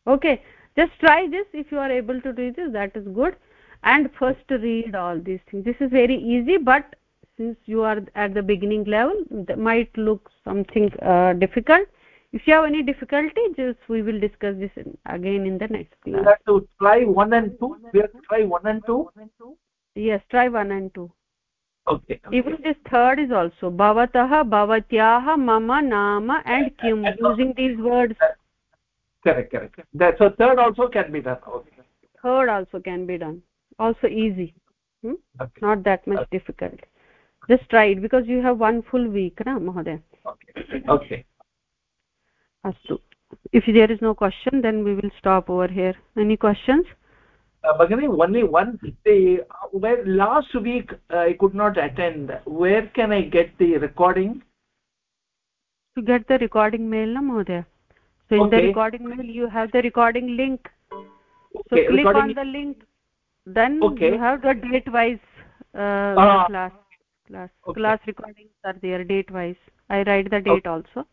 Okay just try this if you are able to do this that is good. And first read all these things. This is very easy but since you are at the beginning level that might look something uh, difficult. If you have any difficulty just we will discuss this in, again in the next class. we have to try one and two. We have to try one and two. Yes try one and two. Okay, okay. even this third is also. Bhavatah bhavatyah mama nama and kim using these words correct correct. That so third also can be done. Okay. Third also can be done. Also easy. Hmm? okay. not that much okay. difficult. Just try it because you have one full week na mahoday okay. Okay. Astu. If there is no question then we will stop over here. Any questions? Uh, Bhagini, only one the uh, where last week uh, i could not attend. Where can i get the recording? To get the recording mail na mohdaya so in okay. the recording mail you have the recording link so okay, click recording... on the link then okay. you have the date wise uh, uh, class class okay. class recordings are there date wise i write the date also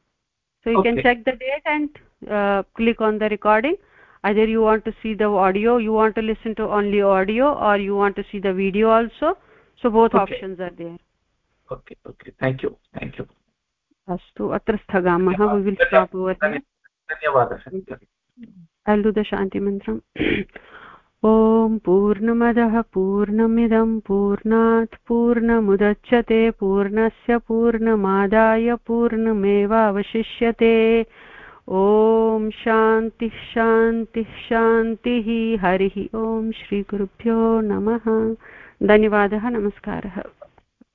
so you can check the date and uh, click on the recording either you want to see the audio you want to listen to only audio or you want to see the video also so both options are there okay okay thank you thank you अस्तु अत्र स्थगामः we will stop over धन्यवादः। mantram ॐ पूर्णमदः पूर्णमिदं पूर्णात् पूर्णमुदच्छते पूर्णस्य पूर्णमादाय पूर्णमेवावशिष्यते। ॐ शान्तिः शान्तिः शान्तिः। हरिः ॐ श्रीगुरुभ्यो नमः। धन्यवादः नमस्कारः।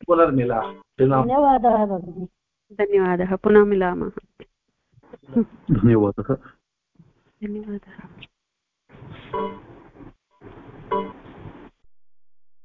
पुनर्मिला धन्यवादः भगिनि। धन्यवादः पुनः मिलामः धन्यवादः। धन्यवादः।